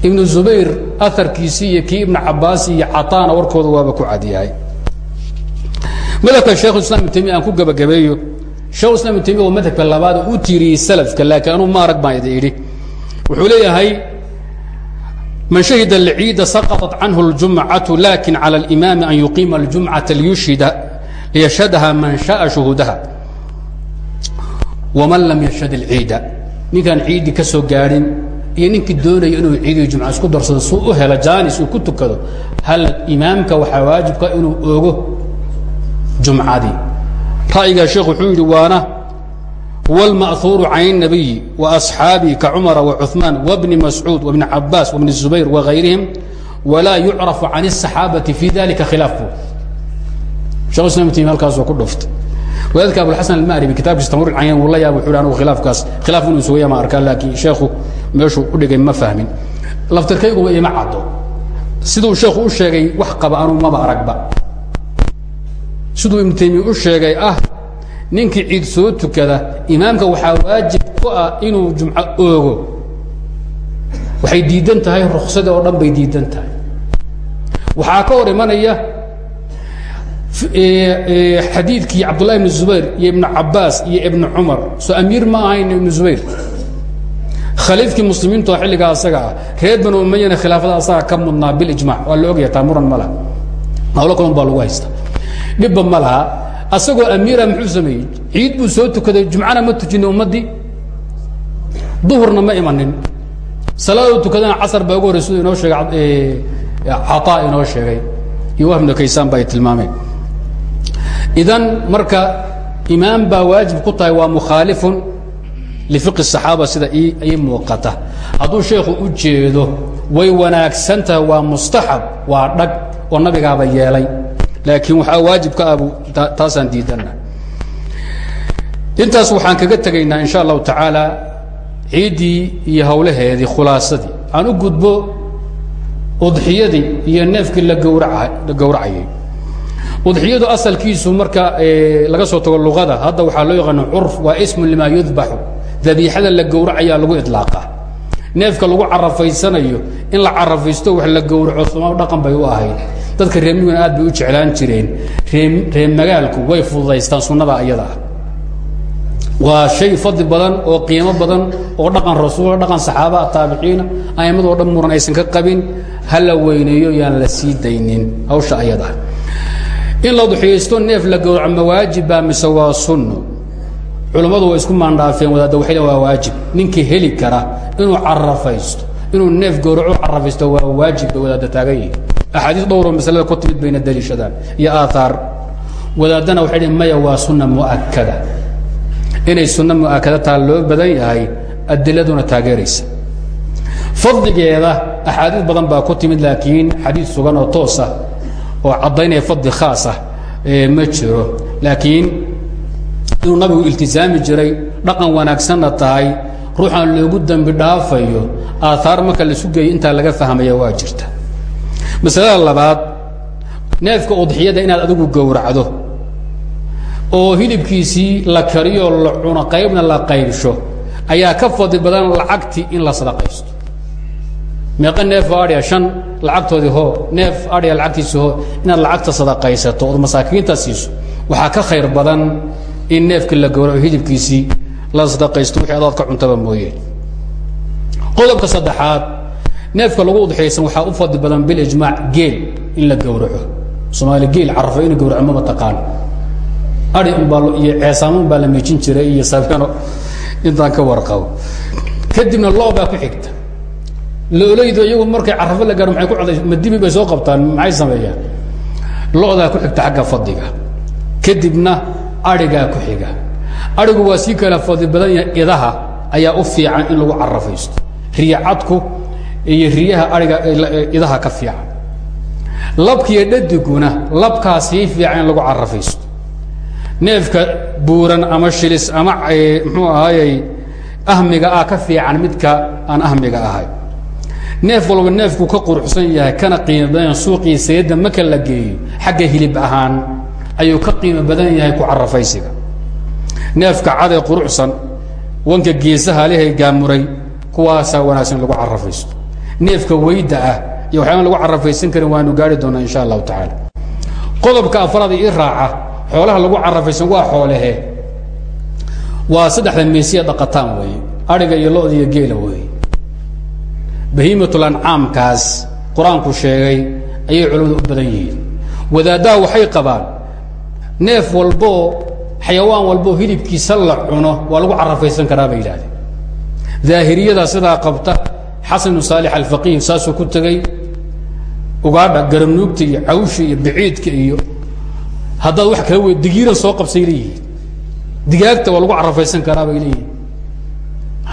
ibnu zubayr aarkiisii iyo kii ibnu cabaas iyo cataana warkooda waaba ku cadyahay madhabka shekhu islam ibn tamiya aan ku gebagabeeyo shekhu islam ibn tamiya waa madhabka labaad u tiiriyey salafka laakiin anuu maarag baan idi idhi wuxuu leeyahay man shahida alciida saqطat canhu اljumcaةu lakin calى اlimaami an yuqiima اljumcaةa liyushhida liyashhadaha man shaءa shuhuudaha waman lam yashhad اlciida ninkaan ciiddii ka soo gaadhin iyo ninkii doonaya inuu ciidiyo jumca isku darsado suu u helo jaanis uu ku tukado hal imaamka waxaa waajibka inuu ogo jumcadii ra'yigaa sheekh wuxuu yidhi waana huwa اlma'huuru can الnabiyi وaصxaabihi kacumara وcuثmaan وbni mascuud وbni cabaas وbni الزubayr وغayrihim walaa yucrafu can الصaxaabati fi dalika khilaafku shekh islam timi halkaasoo ku dhuftay wadaadka abuxasan almaribi kitabkiisa tamur cayan wuu la yaab wuxuu anugu khilaafkaas khilaaf inuu sugaya ma arkaa laakiin sheekhu meeshuu u dhigay ma fahmin. Laftirkayguba ima caddo. Siduu sheekhu u sheegay wax qaba anuu maba aragba. Siduu ibnu taymiya u sheegay ah ninkii ciid soo tukada imaamka waxaa waajib ku ah inuu jumco oogo. Waxay diidan tahay ruksada oo dhan bay diidan tahay. Waxaa ka hor imanaya xadiidkii cabdullahi ibn zubayr iyo ibnu cabaas iyo ibnu cumar. Soo amiir ma ahayn ibnu zubayr. Khaliifkii muslimiinto xilligaa asaga ah reer banu umayana khilaafada asaga ka mudnaa bilijmac waa la ogaya taa muran ma laha. Hawlo kalon baa lagu haysta dhibba ma laha. Asagoo amiira muxuu sameeyey? Ciid buu soo tukaday jumcana ma tujinay ummaddii duhurna ma imanin. Salaaduu tukadana casar baa ugu horrey siduu inoo sheegay cataa inoo sheegay. Iyo wahmna kaysaan ba ay tilmaameen idan marka imaam baa waajib ku tahay waa mukhaalifun lifiqi saxaaba sida ii muuqata. Hadduu sheekhu u jeedo way wanaagsan waa mustaxab waa dhag oo nabigaaba yeelay. Laakiin waxaa waajib ka abu taasaan diidanna intaas waxaan kaga tegaynaa insha allahu tacaala ciiddii iyo hawlaheedii khulaasadii. Aan u gudbo udxiyadii iyo neefkii la gowraca la gowracayay udxiyadu asalkiisu marka laga soo tago luqada hadda waxaa loo yaqaana curf waa ismu lima yudbaxu. Dabiixada la gowracayaa lagu idlaaqa. Neefka lagu carafaysanayo in la carafaysto wax la gowraco sooma dhaqan bay u ahayd dadka reemiguna aad bay u jeclaan jireen. Reer magaalku way fududaystaan sunnada ayada. Waa shay fadli badan oo qiimo badan oo dhaqan rasuula dhaqan saxaabaa taabiciina aimmadoo dhan muran aysan ka qabin. Ha la weyneeyo yaan la sii daynin hawsha ayada in la duxiyaysto neef la gowraco ma waajibbaa mise waa sunno? Culammadu way isku maandhaafeen wadaadda waxay waa waajib. Ninkii heli kara inuu carafaysto inuu neef gowraco carafaysto waa waajib bay wadaadda taagan yihiin axaadiis dhowroo masalada ku timid bayna daliishadaan. Iyo aaaar wadaaddana waxay dhi maya waa sunna mu'akada inay sunno mu'akada taa loo badan yahay adiladuna taageeraysa. Fadligeeda axaadiis badan baa ku timid laakiin xadiis sugan oo toos ah oo caddaynaya fadli khaas ah ma jiro. Laakiin inuu nabigu iltisaami jiray dhaqan wanaagsanna tahay ruuxaan loogu dembi dhaafayo aaaar marka la sugeeyo intaa laga fahmaya waa jirta. Masalada labaad neefka udxiyada inaad adigu gowracdo oo hilibkiisii la kariyo la cuno qaybna la qaybsho ayaa ka fadli badan lacagtii in la sadaqaysto meeqa neef adhiya shan lacagtoodii hoo neef adhiya lacagtiisi hoo inaad lacagta sadaqaysato ood masaakiinta siiso. Waxaa ka khayr badan in neefkii la gowraco hilibkiisii la sadaqaysto wixii adaad ka mooyee qodobka saddexaad neefka lagu udxiyaysan waxaa u fadli badan bilijmaac geel in la gowraco. Soomaali geel carafo ina gowraco maba taqaan. Ai unbaa iyo ceesaamun baa la meejin jiray iyo sabeeno intaan ka warqabo. Kadibna lo baa ku xigta loolaydu iyagu markay carafo la gaaro maay ku coday? Madibi bay soo qabtaan maxay sameeyaan? Lodaa ku xigta xagga fadliga kadibna arigaa ku xiga. Arigu waa sii kala fadli badan yahay idaha ayaa u fiican in lagu carafaysto. Riya cadku iyo riyaha ariga idaha ka fiican. Labkiiyo dhadiguna labkaa sii fiican in lagu carafaysto. Neefka buuran ama shilis ama mxuu ahaayey ahmiga ah ka fiican midka aan ahmiga ahay neef walba neefku ka quruxsan yahay kana qiimo badan suuqii sayadda marka la geeyo xagga hilib ahaan ayuu ka qiimo badan yahay ku carafaysiga neefka cadee quruxsan wanka geesaha lehay gaamuray kuwaasaa wanaagsan lagu carafaysto neefka weyda ah iyo waxyaabaan lagu carafaysan karin waanu gaari doonaa insha allahu tacaala. Qodobka afraad ii raaca xoolaha lagu carafaysan waa xoolehe. Waa saddexda meesiya dhaqataan weeye ariga iyo loda iyo geela weeye bahiimatul ancaamkaas qur'aanku sheegay ayay culimmadu u badan yihiin. Wadaaddaha waxay qabaan neef walboo xayawaan walboo hilibkiisa la cuno waa lagu carafaysan karaa bay yidhahdeen daahiriyada sidaa qabta xasan ibnu saalix alfaqiih saasuu ku tegey ugaadha garanuugta iyo cawsha iyo biciidka iyo haddaad wax kala digiira soo qabsay leeyihiin digaagta waa lagu carafaysan karaa bay leeyihiin.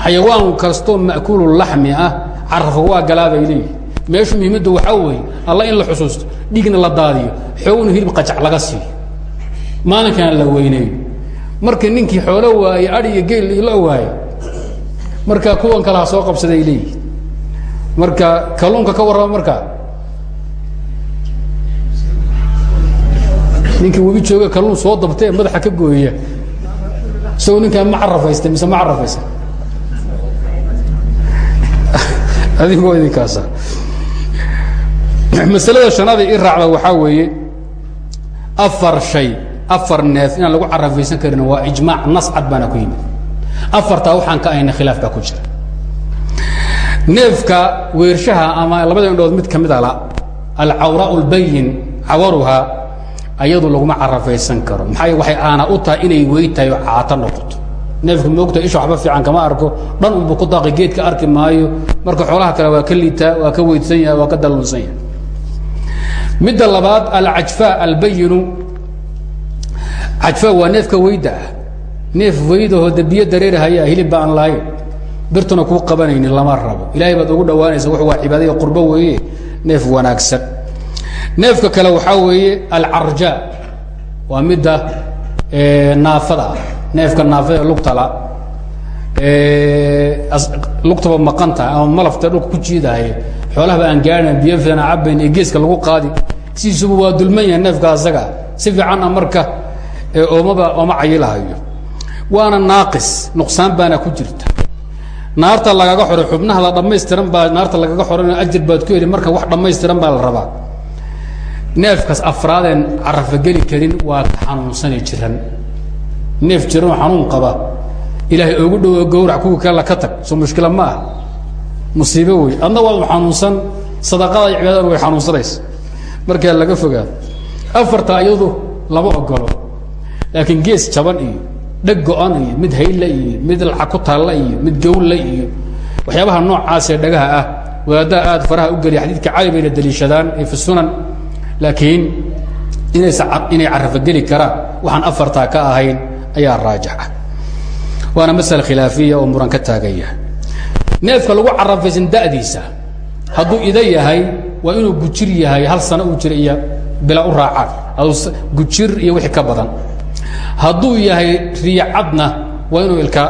Xayawaan kastoo ma'kuulu laxmi ah carafo waa galaa bay meeshu muhiimadda waxaa weeye alla in la xusuusto dhigna la daadiyo xoogna hilib qajac laga siiyo. Maalinkana la weyneeyo marka ninkii xoolo waaye adhi iyo geel la waaye marka kuwan kale soo qabsaday leeyihiin marka kalluunka ka warrama markaa ninkii webi jooga kalluun soo dabta ee madaxa ka gooya. Isagoo ninkaan ma carafaysta mise ma carafaysta adigoo idinkaasa masalada shanaada ii raacda waxaa weeye afar shay afar neef inaan lagu carafaysan karin waa ijmaac nas cad baana ku yimid. Afartaa waxaan ka ahayna khilaaf baa ku jira. Neefka weershaha ama labada indhood mid ka mida la alcawraa اlbayin cawaruha ayadu laguma carafaysan karo. Maxaa waxay aana u tahay inay wey tahay oo caato noqoto neefka moogta isha waxba fiican kama arko. Dhan unbu ku daaqi geedka arki maayo. Marka xoolaha kale waa ka liitaa waa ka weydsan yahay waa ka dalunsan yahay. Midda labaad alcajfa albayinu. Cajfa waa neefka weyda. Ah neef weydahoo de biyo dareerahaya hilib ba aan lahayn. Birtuna kuu qabanaynin lama rabo. Ilahay baad ugu dhawaanaysa w waa cibaadaya qurbo weeye. Neef wanaagsan. Neefka kale waxaa weeye alcarja waa midda naafada. ah neefka naafada lugtala lugtaba maqanta ama malafta dhulka ku jiidaaye xoolahaba aan gaadhan biyo fidan cabayn ee geeska lagu qaadi sidiisuba waa dulman yahay neefka asaga si fiicanna marka oomaba ooma cayilahayo waana naaqis nuqsaan baana ku jirta. Naarta lagaga xoray xubnaha dhammaystiran baa naarta lagaga xoran ajir baad ku heli marka wax dhammaystiran baa la rabaa. Neefkaas afraadeen carafa geli karin waa ka xanuunsani jiran neef jiranoo xanuun qaba. Ilaahay ogu dhowo gawrac kuwii kale ka tag soo mushkila ma ah musiibo wey adna waad xanuunsan. Sadaqada iyo cibaadada way xanuunsanaysa markaa laga fogaado afarta iyadu lama ogolo laakiin gees jaban iyo dheg go-an iyo mid haylla iyo mid lacag ku taalla iyo mid gawlla iyo waxyaabaha noocaasee dhagaha ah wadaaddaa aad faraha u geliya xadiidka cali bayna daliishadaan ee fi sunan. Laakiin inaysa inay carafogeli karaan waxaan afartaa ka ahayn ayaa raajix ah waana masale khilaafiya oo muran ka taagan yahay neefka lagu carafaysan da'diisa hadduu ida yahay waa inuu gujir yahay hal sano uu jira iyo bila u raacaan gujir iyo wixii ka badan. Hadduu yahay riyacadna waa inuu ilka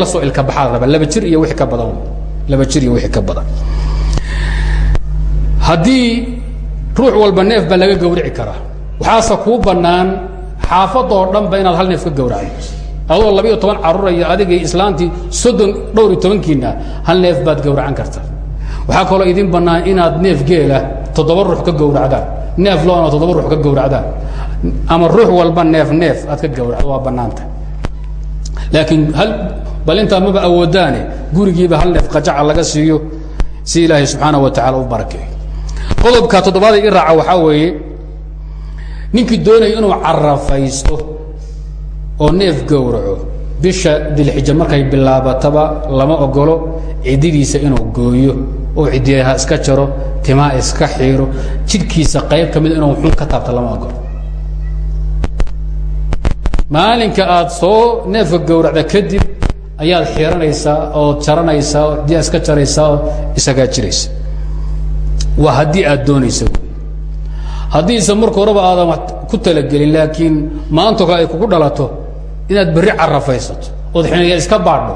la soo ilka baxaa raba laba jir iyo wixii ka badan. Laba jir iyo wixii ka badan. Haddii ruux walba neef baa laga gawrici karaa. Waxaase kuu bannaan xaafadoo dhanba inaad hal neef ka gawracdo adoo labiiyo toban carruura iyo adigii islaantii soddon dhowr iyo tobankiina hal neef baad gawracan karta. Waxaa kaloo idin bannaan inaad neef geela toddoba ruux ka gawracdaan neef loona toddoba ruux ka gawracdaan ama ruux walba neef neef aad ka gawracdo waa bannaanta. Laakiin hal bal intaa maba awoodaane gurigiiba hal neef qajaca laga siiyo si ilaahay subxaanaه wa tacala u barakeeyo qodobka toddobaada i raaca waxaa weeye ninkii doonaya inuu carafaysto oo neef gowraco bisha dilxija markay bilaabataba lama ogolo cididiisa inuu gooyo oo cidiyaha iska jaro timaa iska xiiro jidhkiisa qayb ka mida inuu xun ka taabto lama ogolo maalinka aad soo neefka gowracda kadib ayaad xiiranaysaa ood jaranaysaa oo cidiyaha iska jaraysaa oo isagaa jiraysa. Waa haddii aad doonaysa haddiise marka horeba aadan wax ku talagelin laakiin maanto ay kugu dhalato inaad berri carafaysato ood xiniya iska baadho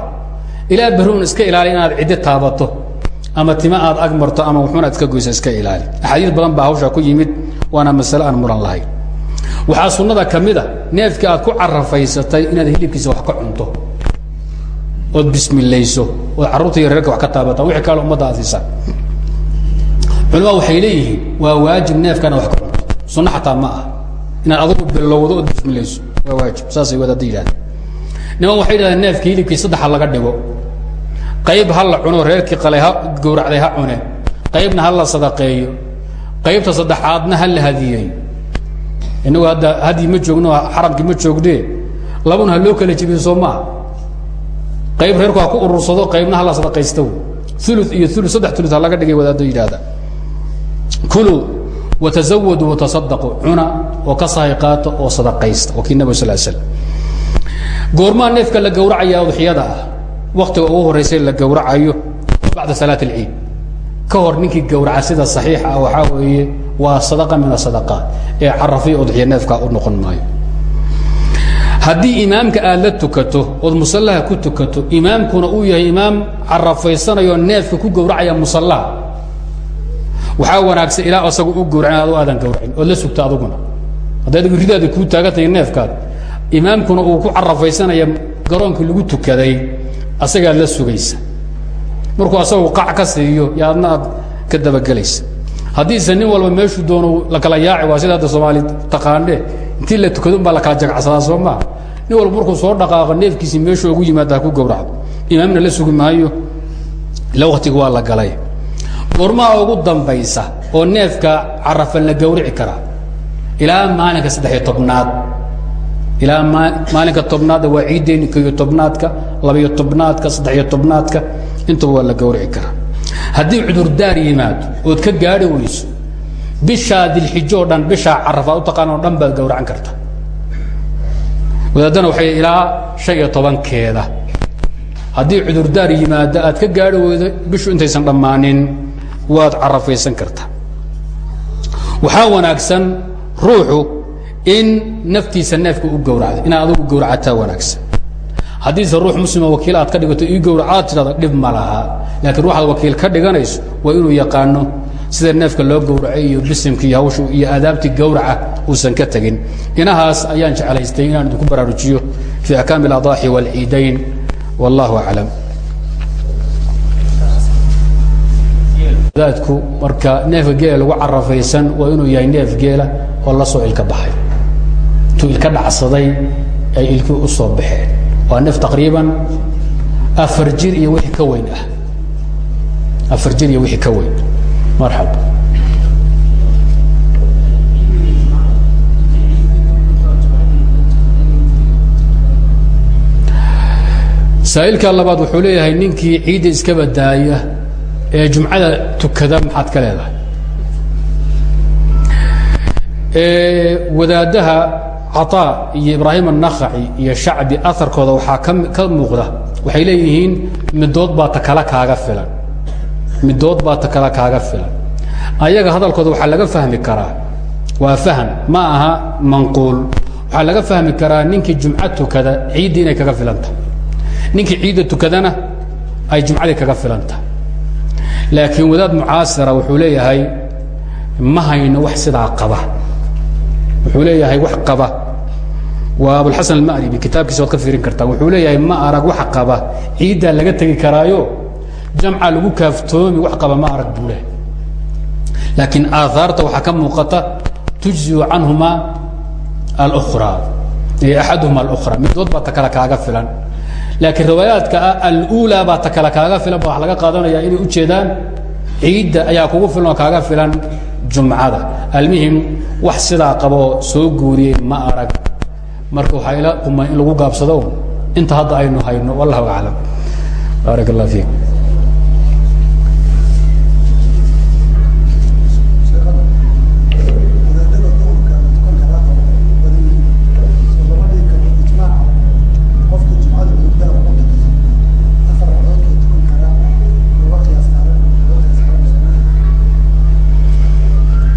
ilaa berri iska ilaali inaad ciddi taabato ama tima aad ag ama wuxuuna iska goysa iska ilaali. Axaadiis badan baa hawshaa ku yimid waana masale aan muran lahayn waxaa sunnada ka mid a neefkii aad ku carafaysatay inaad hilibkiisa wax ka cunto ood bismilayso ood carruurta iyo reerka wax ka taabataan wixii kaale ummadda aad siisaan culamada waxay leeyihiin waa waajib neefkana wax ka sunno xataa ma ah. Inaad adugu bilowdo ood bismilayso waa waajib. Saasay wadaadda yidhahdeen niman waxay yidhahdeen neefkii hilibkii saddexa laga dhigo. Qayb ha la cuno reerkii qalay ha gowracday ha cune. Qaybna ha la sadaqeeyo. Qaybta saddexaadna ha la hadiyeeyo. Innagu hadda hadyi ma joogno xaramkii ma joogdee labuna ha loo kala jebiyo soo maaha qayb reerku ha ku urursado qaybna ha la sadaqaysto. Ulu iyo ulu saddex ulu ha laga dhigay wadaaddo yidhaahda. Kuluu watazawaduu watasadaquu cuna oo ka sahay qaato oo sadaqaysta waa kii nabig sal slam goormaa neefka la gowracaya udxiyada ah waktiga ugu horraysay la gowracayo bacda salaat alciid ka hor ninkii gowraca sida saxiixa ah waxaa weeye waa sadaqa min asadaqaat ee carafiyo udxiya neefka u noqon maayo haddii imaamka aad la tukato waxaa wanaagsan ilaa asagu u gowracin adu aadan gowracin ood la sugta aduguna hadday adigu ridaada kuu taagantahay neefkaad imaamkuna uu ku carafaysanaya garoonkii lagu tukaday asagaad la sugaysa. Markuu asagu qac ka siiyo yo ka dabagelaysa. Haddiise nin walba meeshuu doono la kala yaaci waa sida soomaali taqaanee intii la tukado umbaa la kala jagacsadaa soo maa nin walba markuu soo dhaqaaqo neefkiisii meeshuu ugu yimaada ha ku gowracdo. Imaamna la sugi maayo ila waktiga waa la galay goormaha ugu dambaysa oo neefka carafan la gowrici karaa ilaa maalinka saddexiyo tobnaad. Ilaa maalinka tobnaadda waa ciiddeenni koyo tobnaadka labayo tobnaadka saddexiyo tobnaadka intuba waa la gowrici karaa haddii cudurdaar yimaado ood ka gaari weyso bishaa dilxijo o dhan bishaa carafaad u taqaan oo dhan baad gowracan karta. Wadaaddana waxay ilaa shan iyo tobankeeda. Haddii cudurdaar yimaado aad ka gaari weydo bishu intaysan dhammaanin waad carafaysan kartaa waxaa wanaagsan ruuxu in naftiisa neefka u gowracdo inaad adugu gowracataa wanaagsan. Haddiise ruux muslima wakiil aad ka dhigato ii gowrac aad tidhahdo dhib ma laha. Laakiin ruuxaad wakiil ka dhiganayso waa inuu yaqaano sida neefka loo gowracay iyo bisimkii iyo iyo aadaabtii gowraca uusan ka tegin. Inahaas ayaan jeclaystay inaan idinku baraarujiyo fii axkaami اladaaxi wاlciidayn wallahu aclam daadku marka neefka geela lagu carafaysan waa inuu yahay neef geela oo la soo ilka baxay. Intuu ilka dhacsaday ay ilkii u soo baxeen. Waa neef taqriiban afar jir iyo wixii ka weyn ah. Afar jir iyo wixii ka weyn. Marxab. Saa'ilka labaad wuxuu leeyahay ninkii ciidda iska badaaya ee jumcada tukada maxaad ka leedahay? Wadaadaha caطaa iyo ibraahim annakhaci iyo shacbi aharkooda waxaa kaka muuqda waxay leeyihiin midood baa takala kaaga filan. Midood baa takala kaaga filan. Ayaga hadalkooda waxaa laga fahmi karaa waa faham ma aha manquul. Waxaa laga fahmi karaa ninkii jumco tukada ciiddii inay kaga filan tahay. Ninkii ciidda tukadana ay jumcadii kaga filan tahay laakiin wadaad mucaasira wuxuu leeyahay ma hayno wax sidaa qaba. Wuxuu leeyahay wax qaba. Waa abulxasan almaribi kitaabkiisa waad ka fiirin kartaa. Wuxuu leeyahay ma arag wax qaba. Ciiddaa laga tegi karaayo. Jamca lagu kaaftoomi wax qaba ma arag buu leehay laakiin aaaarta waxaa ka muuqata tujziu canhuma alra axaduhuma alra midood baa kale kaaga filan laakiin riwaayaadka ah alulaa baa ta kaaga filan ba laga qaadanaya inay u jeedaan ciidda ayaa kugu filan kaaga filan jumcada. Almuhim wax sidaa qaboo soo guuriyey ma arag. Marka waxaa ila in lagu gaabsado. Inta hadda aynu hayno wallahu aclam baarak fiik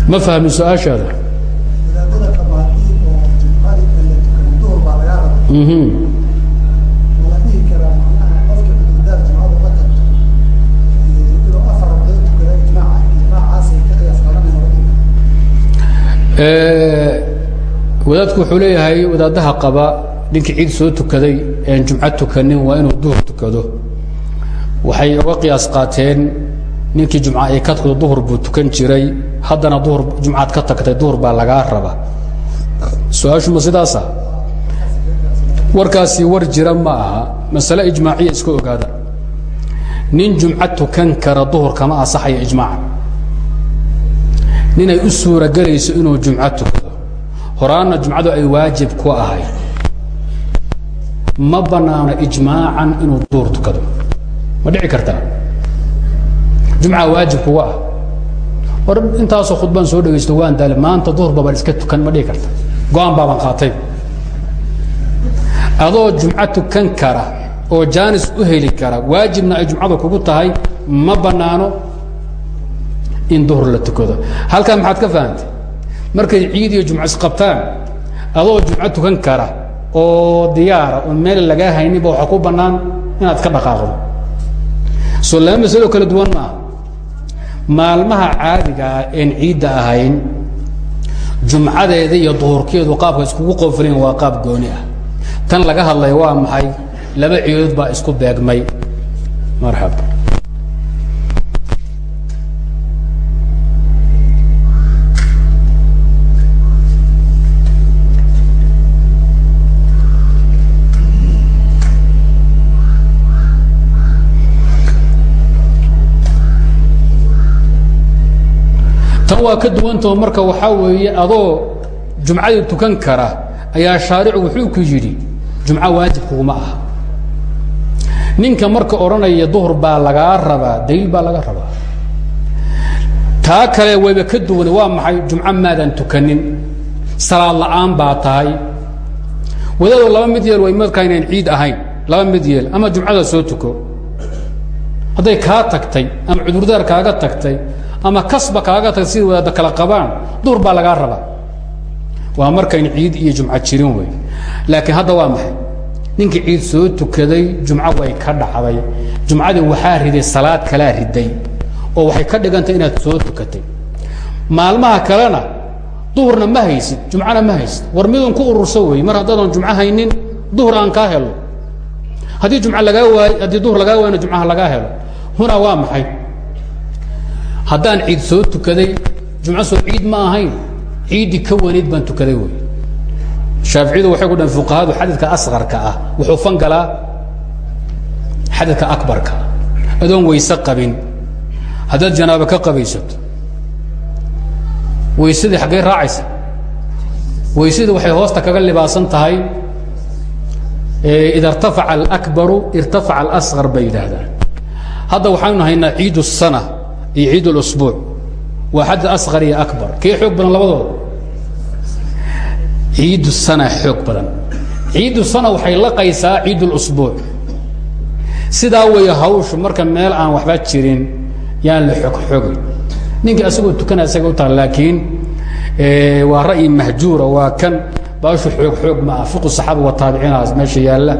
ma fahmin su'aashaada? Wadaadku wuxuu leeyahay wadaadaha qaba ninkii ciid soo tukaday een jumco tukanin waa inuu duhur tukado. Waxay uga qiyaas qaateen ninkii jumca tukado duhur buu tukan jiray. Haddana duhur jumcaad ka tagtay duhur baa lagaa raba su'aashu ma sidaasa warkaasi war jira ma aha. Masale ijmaaciya iska ogaada. Nin jumco tukan kara duhur kama asaxayo ijmaaca ninay u suuragelayso inuu jumco tukado. Jumcadu ay waajib ku ahay. Ma bannaano ijmaacan inuu duhur tukado. Ma dhici kartaa jumca waajib kuga ah. War intaasoo khudbaan soo dhegaysto waan daale maanta duhur babaan iska tukan ma dhihi karta. Go'aan baabaan qaatay. Adoo jumco tukan kara oo jaanis u heli kara waajibna ay jumcadu kugu tahay ma bannaano in duhur la tukado. Halkan maxaad ka fahamtay? Markay ciid iyo jumco isqabtaan adoo jumco tukan kara oo diyaara oo meel lagaa hayninba waxaa ku bannaan inaad ka dhaqaaqdo. Soo laba masalo kala duwan maaha maalmaha caadigaa een ciidda ahayn jumcadeeda iyo duhurkeedu qaabka iskugu qooflayn waa qaab gooni ah. Tan laga hadlaya waa maxay? Laba ciidood baa isku beegmay. Marxab tan waa ka duwantao marka waxaa weeye adoo jumcadii tukan kara ayaa shaaricu wuxuu ku yidhi jumco waajib kuguma aha. Ninka marka odhanaya duhur baa lagaa rabaa daliil baa laga rabaa. Taa kale wayba ka duwane waa maxay? Jumco maadan tukanin? Salaad la'aan baa tahay. Wadaadoo laba mid yeel way markaa inayn ciid ahayn. Laba mid yeel ama jumcada soo tuko. Hadday kaa tagtay ama cudurdaar kaaga tagtay ama kasba kaaga tagtay sida wadaadda kala qabaan duhur baa lagaa rabaa. Waa markayn ciid iyo jumco jirin wey laakiin hadda waa maxay? Ninkii ciid soo tukaday jumco way ka dhacday. Jumcadii waxaa riday salaad kalaa riday oo waxay ka dhigantay inaad soo tukatay. Maalmaha kalena duhurna ma haysid jumcona ma haysid. War midun ku ururso wey mar haddaadan jumco haynin duhur aan kaa helo. Haddii jum lagaa waay haddii duhur lagaa waayna jumcaha lagaa helo. Hunaa waa maxay haddaan ciid soo tukaday jumco soo ciid ma ahayn. Ciiddii ka wanayd baan tukaday wey shaaficiyadu waxay ku dhahen fuqahadu xadidka asqarka ah. Wuxuu fangalaa xadidka akbarka. Adoon weyse qabin. Haddaad janaabo ka qabaysato weysadii xaggay raacaysa. Weysadii waxay hoosta kaga libaasan tahay ida irtafaca alakbaru irtafaca alasqar bay yidhaahdaan. Hadda waxaynu haynaa ciid الsana iyo ciid اlusbuuc waa xad asqar iyo akbar. Kee xoog badan labadooda. Ciid sana xoog badan. Ciid sana waxay laqaysaa ciid اlusbuuc sidaa way hawshu marka meel aan waxba jirin yaan la xogxogay ninka asagoo tukana isaga u taha laakiin waa ra'yi mahjuura waa kan baashu xoog xoog ma ah. Fiqu saxaaba wa taabiciinaas meesha yaalla.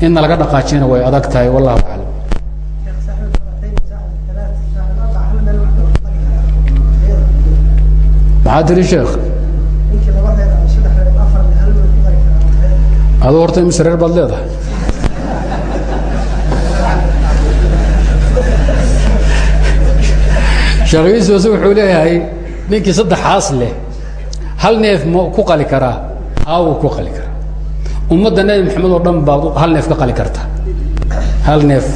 Inna laga dhaqaajina way adag tahay wallahu aclam maxaa tiri sheekh adu horta imise reer baad leedahay? Sheekh yuusuf wuxuu leeyahay ninkii saddexaas leh hal neef ma ku qali karaa haa wuu ku qali karaa ummadda nebi maxamed oo dhan baad hal neef ka qali kartaa hal neef.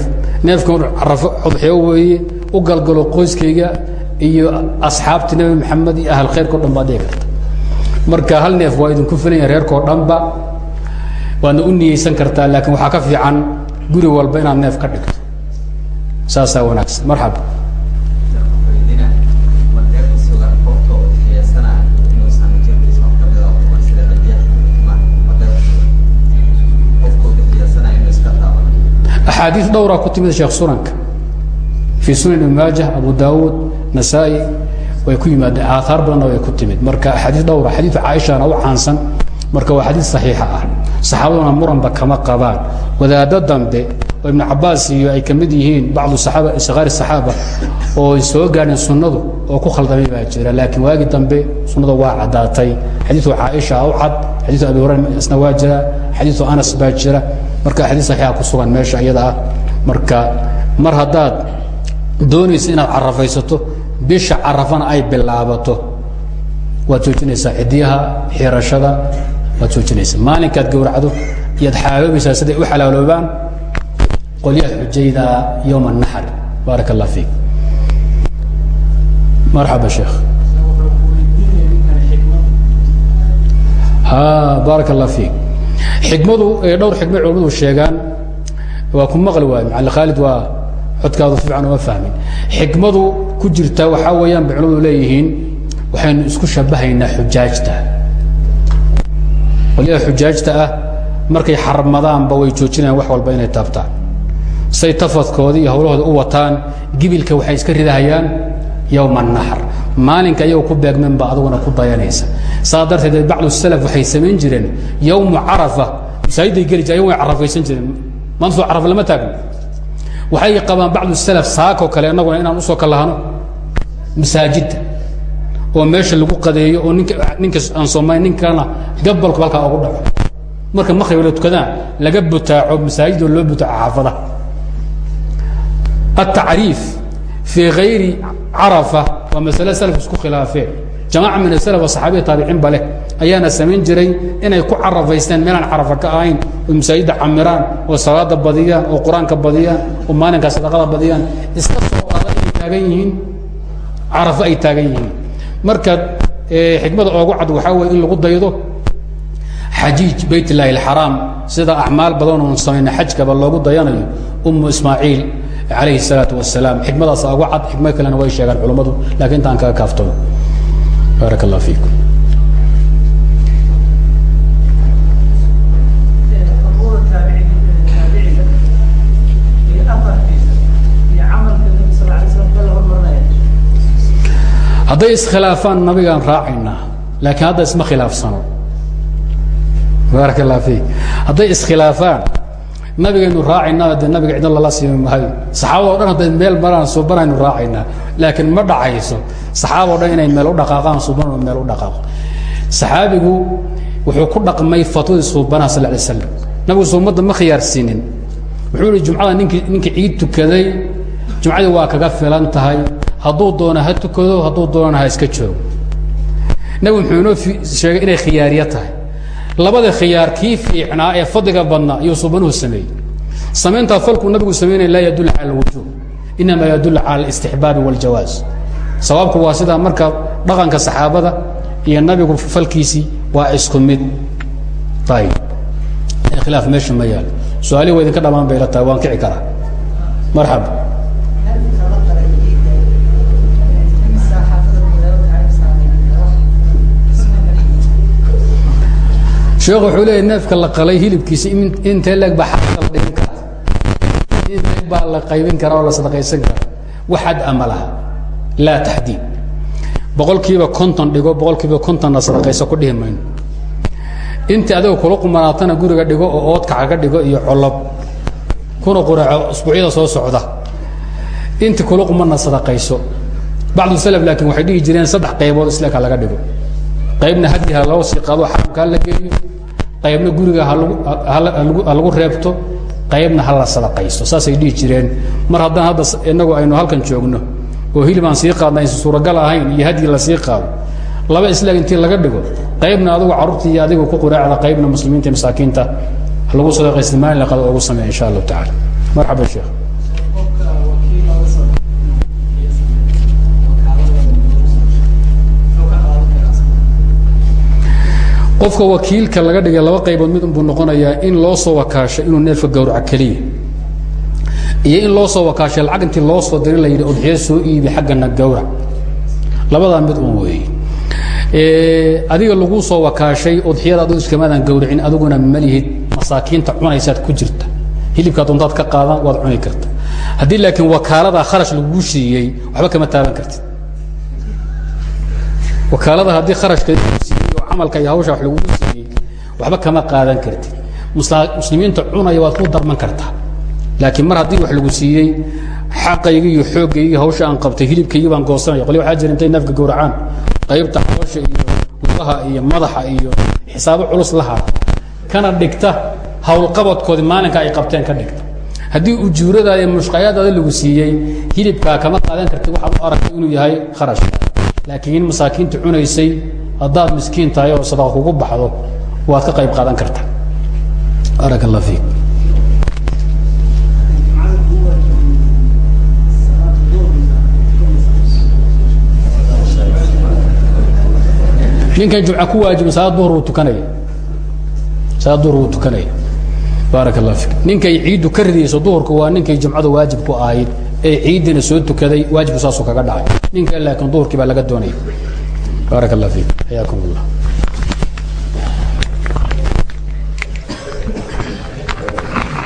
Neefkan carafo codxyo weeye u galgalo qoyskayga iyo asxaabta nebi maxamed iyo ahal khayrka o dhan baad dhigi karta. Marka hal neef waa idinku filanya reerkao dhanba waadna u niyeysan kartaa laakiin waxaa ka fiican guri walba inaad neef ka dhigto. Saasaa wanaagsan. Marxaba. Axaadii dhowraa ku timid sheekh sunanka fii sunan ibn maajah abu daawuud nasaa-i way ku yimaadeen aaaar badanna way ku timid. Marka axaadii dhowra xadiiu caaishana u caansan marka waa xadiis saxiixa ah. Saxaabaduna muranba kama qabaan. Wadaaddo dambe oo ibnu cabaas iyo ay ka mid yihiin bacdu sakaari saxaaba oo soo gaadheen sunnadu oo ku khaldamay baa jira. Laakiin waagi dambe sunnada waa caddaatay. Xadiiu caaisha u cad xadiiu abi hurayra isna waa jira xadiiu anas baa jira. Marka xadiis saxiixa ku sugan meesha iyada ah. Marka mar haddaad doonaysa inaad carafaysato bisha carafana ay bilaabato. Waad joojinaysaa xidiyaha xirashada waad joojinaysaa. Maalinkaad gowracdo iyaad xaaloobaysaa siday u xalaaloobaan qolyaha xujayda yowma naxr baarak allah fiik. Marxaba sheekh baarak allah fiik. Xikmadu dhowr xikma culamadu sheegaan waa ku maqli waay macali khaalid waa codkaadu fiican uma fahmin. Xikmadu ku jirta waxaa weeyaan bay culamadu leeyihiin waxaynu isku shabahaynaa xujaajta. Qolyaha xujaajta ah markay xarmadaanba way joojinayaan wax walba inay taabtaan. Say tafadkooda iyo hawlahooda u wataan gibilka waxay iska ridahayaan yowma الnaxr maalinka ayagoo ku beegmeenba aduguna ku dayanaysa. Saa darteed bacdu salaf waxay samayn jireen yowmu carafa. Masaajiday geli jire way carafaysan jireen. Maanta soo carafa lama taagno waxay qabaan bacdusl saakoo kale inaguna inaan u soo kalahano masaajidda oo meesha lagu qadeeyo oo nink ninka aan soomayn nin kalena gabalku ugu dhaco. Marka maqrib la tukadaan laga butaaco masaajid oo loo butaaco xaafadaha atacriif fii hayri carafa waa masale slf isku khilaafeen. Jamaaca min aslf wa saxaabiya taabiciin ba ayaana samayn jiray inay ku carafaysteen meelaan carafa ka ahayn oo masaajidda camiraan oo salaada badiyaan oo qur-aanka badiyaan oo maalinkaa sadaqada badiyaan iska soo qaada inay taagan yihiin carafo ay taagan yihiin marka xikmada oogu cad waxaa weye in lagu daydo xajiij bayt اllaahi اxaraam sida acmaal badan oon samayna xajkaba loogu dayanayo umu ismaaciil alayhi الsalaaةu wasalaam xikmadaas ugu cad xikmo kalena way sheegaan culammadu lakin intaan kaga kaaftoomo baarak اllah fiikum Hadday iskhilaafaan nabigaan raacaynaa. Laakiin hadda isma khilaafsano. Baarak اllah fiik. Hadday iskhilaafaan nabigaynu raacaynaa de nabiga cidna lala siimi mahayo saxaabado dhan hadday meel maraan subanaynu raacaynaa. Laakiin ma dhacayso. Saxaabao dhan inay meel u dhaqaaqaan suban meel u dhaqaaqo. Saxaabigu wuxuu ku dhaqmay fatwadii suubanaha sal lay slam nabigu suumadda ma khiyaarsiinin. Wuxuu ihi jumcada ninkii ninkii ciid tukaday jumcadii waa kaga filan tahay hadduu doono ha tukado hadduu doonana ha iska joogo. Nabigu muxuu inoo sheegay inay khiyaariya tahay. Labada khiyaar kii fiicnaa ee fadliga badnaa iyuu subanuhu sameeyey. Samayntaa falkuu nabigu samaynaya laa yadul cala alwujuub inama yadul cala alistixbaabi wاljawaaz sababku waa sidaa marka dhaqanka saxaabada iyo nabigu falkiisii waa isku mid. Ayb khilaaf meesha ma yaal. Su'aalihi wa idinka dhamaan bay la tahay waan kici karaa. Marxaba sheekh wuxuu leeya neefka la qalay hilibkiisa intee leeg baa xaqa la dhigin karaa? Intee baa la qaybin karaa oo la sadaqaysan karaa? Wax xad laa taxdiid. Boqolkiiba konton dhigo boqolkiiba kontonna sadaqayso ku dhihi mayno. Intii adiga kula qumanaatana guriga dhigo oo oodka kaga dhigo iyo colob. Kuna quraaco usbuucyada soo socda. Intii kula qumanna sadaqayso. Bacdu salaf laakiin waxay dhihi jireen saddex qaybood isleeka laga dhigo. Qaybna hadi ha loo sii qaado xaramka ha la geeyo qaybna guriga lagu reebto qaybna ha la sadaqaysto. Saasay dhihi jireen. Mar haddaan hadda inagu aynu halkan joogno oo hilib aan sii qaadna aysan suuragal ahayn iyo hadyi la sii qaado laba isleeg intii laga dhigo qaybna adigu carruurta iyo adigu ku quraacda qaybna muslimiinta masaakiinta lagu sadaqaysta maalin la qado ugu sameeya insha allahu tacala marxaba sheekh qofka wakiilka laga dhigay laba qaybood mid unbuu noqonayaa in loo soo wakaashay inuu neefka gawraco keliya. Iyo in loo soo wakaashay lacag intii loo soo dirin la yidhi udxiyo soo iibi xaggana gawrac labadaa mid un weeye adiga lagu soo wakaashay udxiyada adigu iskamaadaan gawracin adiguna malihid masaakiinta cunaysaad ku jirta. Hilibkaa doontaad ka qaadan waad cuni karta. Haddii laakiin wakaalada kharash laguu siiyey waxba kama taaban kartid. Wakaalada haddii kharashka camalka iyo hawsha wax lagugu siiyey waxba kama qaadan kartid. Muslimiinta cunaya waad ku darman kartaa. Laakiin mar haddii wax lagu siiyey xaqaygi iyo xooggaygi hawsha aan qabtay hilibkaygi baan goosanaya qoli waxaa jira intay neefka gowracaan qaybta hawsha iyo lugaha iyo madaxa iyo xisaabo culus la hara kana dhigta howlqabadkoodii maalinka ay qabteen ka dhigta. Haddii ujuurada iyo mushqayaadaada lagu siiyey hilibkaa kama qaadan kartid waxaad u aragtay inuu yahay kharash laakiin masaakiinta cunaysay haddaad miskiin tahay oo sadaqa kugu baxdo waad ka qayb qaadan karta. Barak allah fiik. Ninkan jumca ku waajiba salaad duhur wuu tukanaya salaad duhur wuu tukanaya baarak fiik. Ninkay ciiddu ka ridayso duhurka waa ninkay jumcadu waajib ku ahayd ee ciiddina soo tukaday waajibku saasuu kaga dhacay. Ninka laakiin duhurkii baa laga doonaya baarak allah fiik. Xayaakum allah